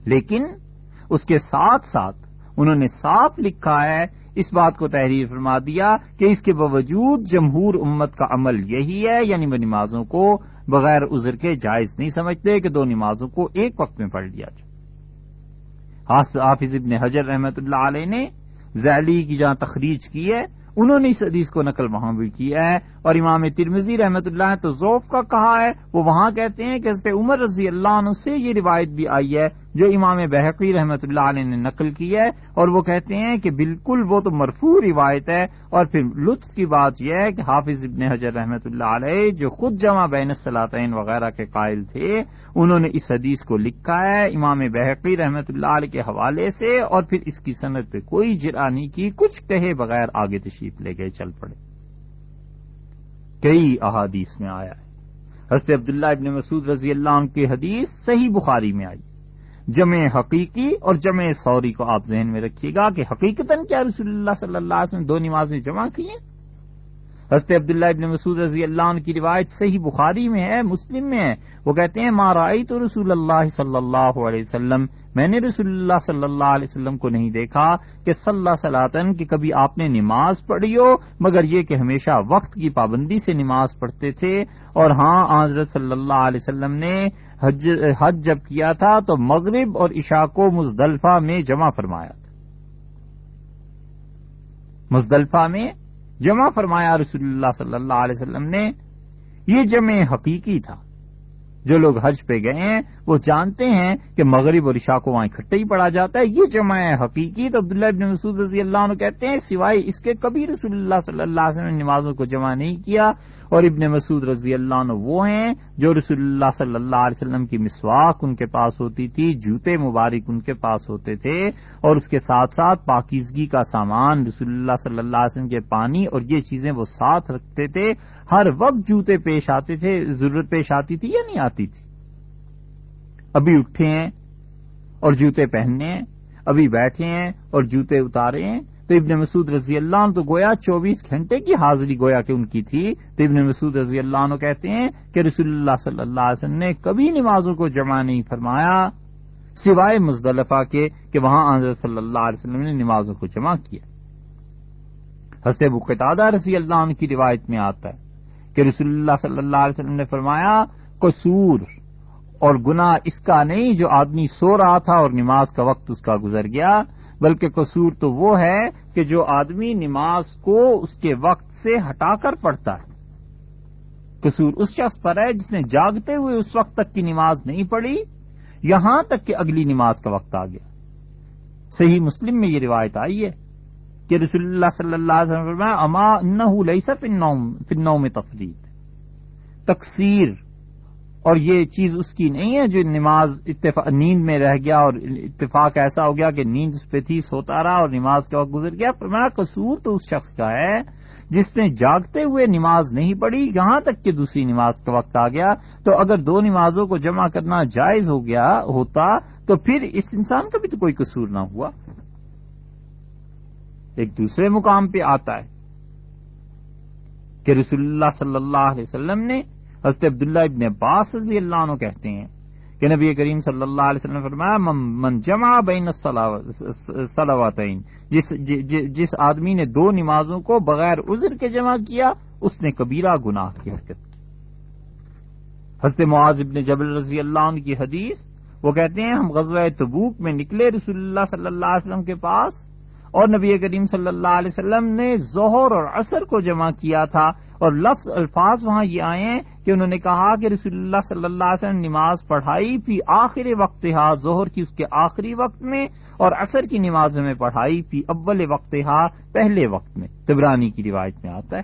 لیکن اس کے ساتھ ساتھ انہوں نے صاف لکھا ہے اس بات کو تحریر فرما دیا کہ اس کے باوجود جمہور امت کا عمل یہی ہے یعنی وہ نمازوں کو بغیر عذر کے جائز نہیں سمجھتے کہ دو نمازوں کو ایک وقت میں پڑھ لیا جائے۔ حافظ ابن حجر رحمت اللہ علیہ نے ذیلی کی جہاں تخریج کی ہے، انہوں نے اس حدیث کو نقل وہاں بھی کیا ہے۔ اور امام ترمزی رحمت اللہ تو ذوف کا کہا ہے، وہ وہاں کہتے ہیں کہ حضرت عمر رضی اللہ عنہ سے یہ روایت بھی آئی ہے جو امام بحقی رحمت اللہ علیہ نے نقل کی ہے اور وہ کہتے ہیں کہ بالکل وہ تو مرفوع روایت ہے اور پھر لطف کی بات یہ ہے کہ حافظ ابن حجر رحمت اللہ علیہ جو خود جمع بین الصلاطین وغیرہ کے قائل تھے، انہوں نے اس حدیث کو لکھا ہے امام بحقی رحمت اللہ علیہ کے حوالے سے اور پھر اس کی صنعت پہ کوئی جرا نہیں کی، کچھ کہے بغیر آگے تشریف لے گئے، چل پڑے۔ کئی احادیث میں آیا ہے۔ حضرت عبداللہ ابن مسعود رضی اللہ عنہ کی حدیث صحیح بخاری میں آئی۔ جمع حقیقی اور جمع سوری کو آپ ذہن میں رکھیے گا کہ حقیقت کیا رسول اللہ صلی اللہ علیہ وسلم دو نمازیں جمع کی ہیں؟ حضرت عبداللہ ابن مسعود رضی اللہ عنہ کی روایت صحیح بخاری میں ہے، مسلم میں ہے۔ وہ کہتے ہیں مارائی تو رسول اللہ صلی اللہ علیہ وسلم میں نے رسول اللہ صلی اللہ علیہ وسلم کو نہیں دیکھا کہ صلی اللہ کہ کبھی آپ نے نماز پڑھی ہو، مگر یہ کہ ہمیشہ وقت کی پابندی سے نماز پڑھتے تھے۔ اور ہاں حضرت صلی اللہ علیہ وسلم نے حج حج جب کیا تھا تو مغرب اور عشاء کو مزدلفہ میں جمع فرمایا تھا۔ مزدلفہ میں جمع فرمایا رسول اللہ صلی اللہ علیہ وسلم نے، یہ جمع حقیقی تھا۔ جو لوگ حج پہ گئے ہیں، وہ جانتے ہیں کہ مغرب اور عشاء کو وہاں اکٹھے ہی پڑا جاتا ہے۔ یہ جمع حقیقی تو عبداللہ ابن مسعود رضی اللہ عنہ کہتے ہیں، سوائے اس کے کبھی رسول اللہ صلی اللہ علیہ وسلم نے نمازوں کو جمع نہیں کیا۔ اور ابن مسعود رضی اللہ عنہ وہ ہیں جو رسول اللہ صلی اللہ علیہ وسلم کی مسواک ان کے پاس ہوتی تھی، جوتے مبارک ان کے پاس ہوتے تھے۔ اور اس کے ساتھ ساتھ پاکیزگی کا سامان رسول اللہ صلی اللہ علیہ وسلم کے پانی اور یہ چیزیں وہ ساتھ رکھتے تھے۔ ہر وقت جوتے پیش آتے تھے، ضرورت پیش آتی تھی یا نہیں آتی؟ تھی۔ ابھی اٹھے ہیں اور جوتے پہننے ہیں، ابھی بیٹھے ہیں اور جوتے اتارے ہیں۔ تو ابن مسعود رضی اللہ عنہ تو گویا چوبیس گھنٹے کی حاضری گویا کہ ان کی تھی۔ تو ابن مسعود رضی اللہ عنہ کہتے ہیں کہ رسول اللہ صلی اللہ علیہ وسلم نے کبھی نمازوں کو جمع نہیں فرمایا، سوائے مزدلفہ کے کہ وہاں حضرت صلی اللہ علیہ وسلم نے نمازوں کو جمع کیا۔ حضرت ابو قطادہ رضی اللہ عنہ کی روایت میں آتا ہے کہ رسول اللہ صلی اللہ علیہ وسلم نے فرمایا قصور اور گنا اس کا نہیں جو آدمی سو رہا تھا اور نماز کا وقت اس کا گزر گیا، بلکہ قصور تو وہ ہے کہ جو آدمی نماز کو اس کے وقت سے ہٹا کر پڑھتا ہے۔ قصور اس شخص پر ہے جس نے جاگتے ہوئے اس وقت تک کی نماز نہیں پڑھی، یہاں تک کہ اگلی نماز کا وقت آ گیا۔ صحیح مسلم میں یہ روایت آئی ہے کہ رسول اللہ صلی اللہ علیہ وسلم اما نہ میں تفریح تقسیر اور یہ چیز اس کی نہیں ہے جو نماز اتفاق، نیند میں رہ گیا اور اتفاق ایسا ہو گیا کہ نیند اس پہ تھی، سوتا رہا اور نماز کا وقت گزر گیا۔ فرمایا، قصور تو اس شخص کا ہے جس نے جاگتے ہوئے نماز نہیں پڑھی، یہاں تک کہ دوسری نماز کا وقت آ گیا۔ تو اگر دو نمازوں کو جمع کرنا جائز ہو گیا، ہوتا تو پھر اس انسان کا بھی تو کوئی قصور نہ ہوا۔ ایک دوسرے مقام پہ آتا ہے کہ رسول اللہ صلی اللہ علیہ وسلم نے حضرت عبداللہ ابن عباس رضی اللہ عنہ کہتے ہیں کہ نبی کریم صلی اللہ علیہ وسلم فرمایا، من جمع بین صلواتین جس جی- جی- جس آدمی نے دو نمازوں کو بغیر عذر کے جمع کیا، اس نے کبیرہ گناہ کی حرکت کی۔ حضرت معاذ ابن جبل رضی اللہ عنہ کی حدیث، وہ کہتے ہیں، ہم غزوہ تبوک میں نکلے رسول اللہ صلی اللہ علیہ وسلم کے پاس اور نبی کریم صلی اللہ علیہ وسلم نے ظہر اور عصر کو جمع کیا تھا۔ اور لفظ الفاظ وہاں یہ آئے ہیں کہ انہوں نے کہا کہ رسول اللہ صلی اللہ علیہ وسلم نماز پڑھائی فی آخر وقت ہا ظہر کی اس کے آخری وقت میں، اور عصر کی نماز میں پڑھائی فی اول وقت ہا پہلے وقت میں۔ تبرانی کی روایت میں آتا ہے۔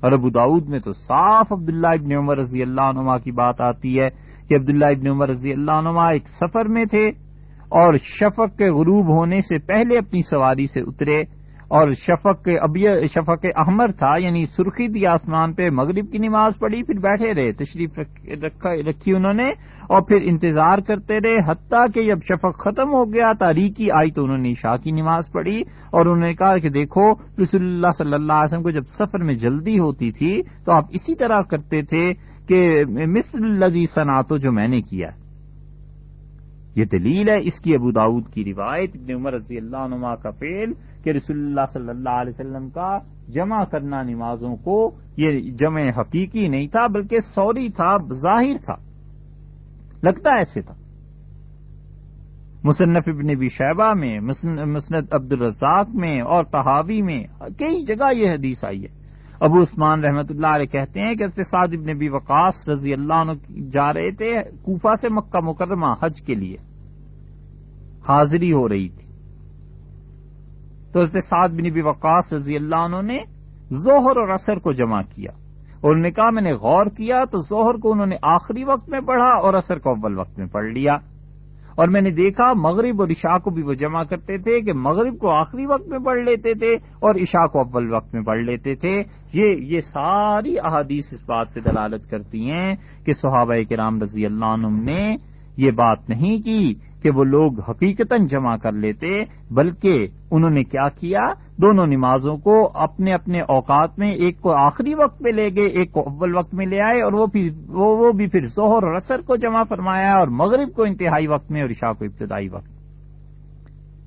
اور ابو داود میں تو صاف عبداللہ ابن عمر رضی اللہ عنما کی بات آتی ہے کہ عبداللہ ابن عمر رضی اللہ عنما ایک سفر میں تھے اور شفق کے غروب ہونے سے پہلے اپنی سواری سے اترے۔ اور شفق ابی شفق احمر تھا یعنی سرخی دی آسمان پہ مغرب کی نماز پڑھی، پھر بیٹھے رہے، تشریف رکھی انہوں نے اور پھر انتظار کرتے رہے، حتیٰ کہ جب شفق ختم ہو گیا تاریخی آئی تو انہوں نے عشاء کی نماز پڑھی اور انہوں نے کہا کہ دیکھو، رسول اللہ صلی اللہ علیہ وسلم کو جب سفر میں جلدی ہوتی تھی تو آپ اسی طرح کرتے تھے کہ مصر لذی صنعتوں جو میں نے کیا۔ یہ دلیل ہے اس کی ابو داود کی روایت، ابن عمر رضی اللہ عنما کا فیل کہ رسول اللہ صلی اللہ علیہ وسلم کا جمع کرنا نمازوں کو یہ جمع حقیقی نہیں تھا، بلکہ سوری تھا، ظاہر تھا، لگتا ایسے تھا۔ مصنف ابن بھی شہبہ میں مسند عبد الرزاق میں اور تحاوی میں کئی جگہ یہ حدیث آئی ہے۔ ابو عثمان رحمت اللہ علیہ کہتے ہیں کہ سعد ابن ابی وقاص رضی اللہ عنہ جا رہے تھے کوفہ سے مکہ مکرمہ حج کے لیے۔ حاضری ہو رہی تھی۔ تو حضرت سعد بن ابی وقاص رضی اللہ عنہ نے ظہر اور اثر کو جمع کیا۔ اور انہوں نے کہا، میں نے غور کیا تو ظہر کو انہوں نے آخری وقت میں پڑھا اور اثر کو اول وقت میں پڑھ لیا۔ اور میں نے دیکھا مغرب اور عشاء کو بھی وہ جمع کرتے تھے کہ مغرب کو آخری وقت میں پڑھ لیتے تھے اور عشاء کو اول وقت میں پڑھ لیتے تھے۔ یہ یہ ساری احادیث اس بات پہ دلالت کرتی ہیں کہ صحابہ کرام رضی اللہ عنہ نے یہ بات نہیں کی کہ وہ لوگ حقیقت جمع کر لیتے، بلکہ انہوں نے کیا کیا؟ دونوں نمازوں کو اپنے اپنے اوقات میں ایک کو آخری وقت میں لے گئے ایک کو اول وقت میں لے آئے اور وہ پھر وہ, وہ بھی پھر ظہر اور اثر کو جمع فرمایا اور مغرب کو انتہائی وقت میں اور عشاء کو ابتدائی وقت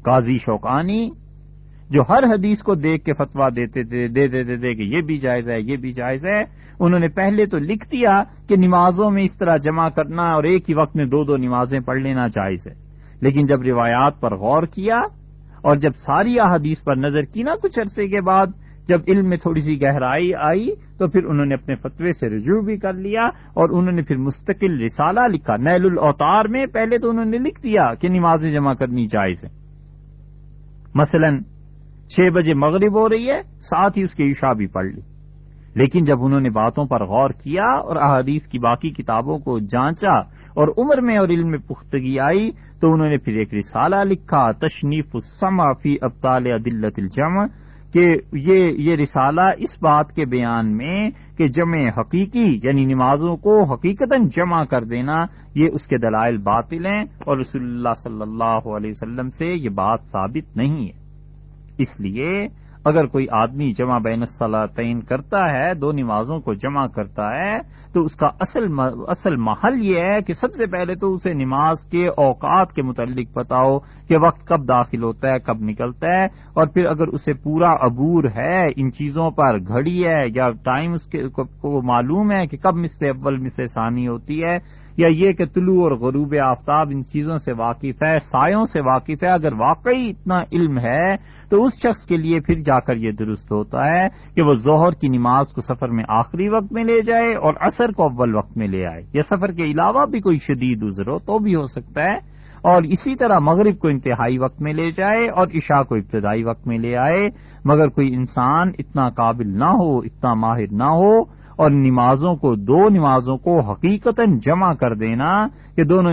قاضی شوقانی جو ہر حدیث کو دیکھ کے فتوا دیتے تھے دے دیتے تھے کہ یہ بھی جائز ہے یہ بھی جائز ہے انہوں نے پہلے تو لکھ دیا کہ نمازوں میں اس طرح جمع کرنا اور ایک ہی وقت میں دو دو نمازیں پڑھ لینا جائز ہے۔ لیکن جب روایات پر غور کیا اور جب ساری احادیث پر نظر کی نا کچھ عرصے کے بعد، جب علم میں تھوڑی سی گہرائی آئی، تو پھر انہوں نے اپنے فتوے سے رجوع بھی کر لیا اور انہوں نے پھر مستقل رسالہ لکھا۔ نیل الاوتار میں پہلے تو انہوں نے لکھ دیا کہ نمازیں جمع کرنی جائز ہیں۔ مثلا، چھ بجے مغرب ہو رہی ہے، ساتھ ہی اس کی عشاء بھی پڑھ لی۔ لیکن جب انہوں نے باتوں پر غور کیا اور احادیث کی باقی کتابوں کو جانچا اور عمر میں اور علم میں پختگی آئی تو انہوں نے پھر ایک رسالہ لکھا، تشنیف السمع فی ابطال عدلت الجمع، کہ یہ یہ رسالہ اس بات کے بیان میں کہ جمع حقیقی یعنی نمازوں کو حقیقت جمع کر دینا، یہ اس کے دلائل باطل ہیں اور رسول اللہ صلی اللہ علیہ وسلم سے یہ بات ثابت نہیں ہے۔ اس لیے اگر کوئی آدمی جمع بین الصلاطین کرتا ہے، دو نمازوں کو جمع کرتا ہے، تو اس کا اصل اصل محل یہ ہے کہ سب سے پہلے تو اسے نماز کے اوقات کے متعلق بتاؤ کہ وقت کب داخل ہوتا ہے، کب نکلتا ہے، اور پھر اگر اسے پورا عبور ہے، ان چیزوں پر گھڑی ہے یا ٹائم اس کے کو معلوم ہے کہ کب مثل اول، مثل ثانی ہوتی ہے یا یہ کہ طلوع اور غروب آفتاب ان چیزوں سے واقف ہے، سایوں سے واقف ہے، اگر واقعی اتنا علم ہے، تو اس شخص کے لیے پھر جا کر یہ درست ہوتا ہے کہ وہ ظہر کی نماز کو سفر میں آخری وقت میں لے جائے اور اثر کو اول وقت میں لے آئے۔ یا سفر کے علاوہ بھی کوئی شدید عذر ہو تو بھی ہو سکتا ہے۔ اور اسی طرح مغرب کو انتہائی وقت میں لے جائے اور عشاء کو ابتدائی وقت میں لے آئے۔ مگر کوئی انسان اتنا قابل نہ ہو، اتنا ماہر نہ ہو اور نمازوں کو دو نمازوں کو حقیقت جمع کر دینا کہ دونوں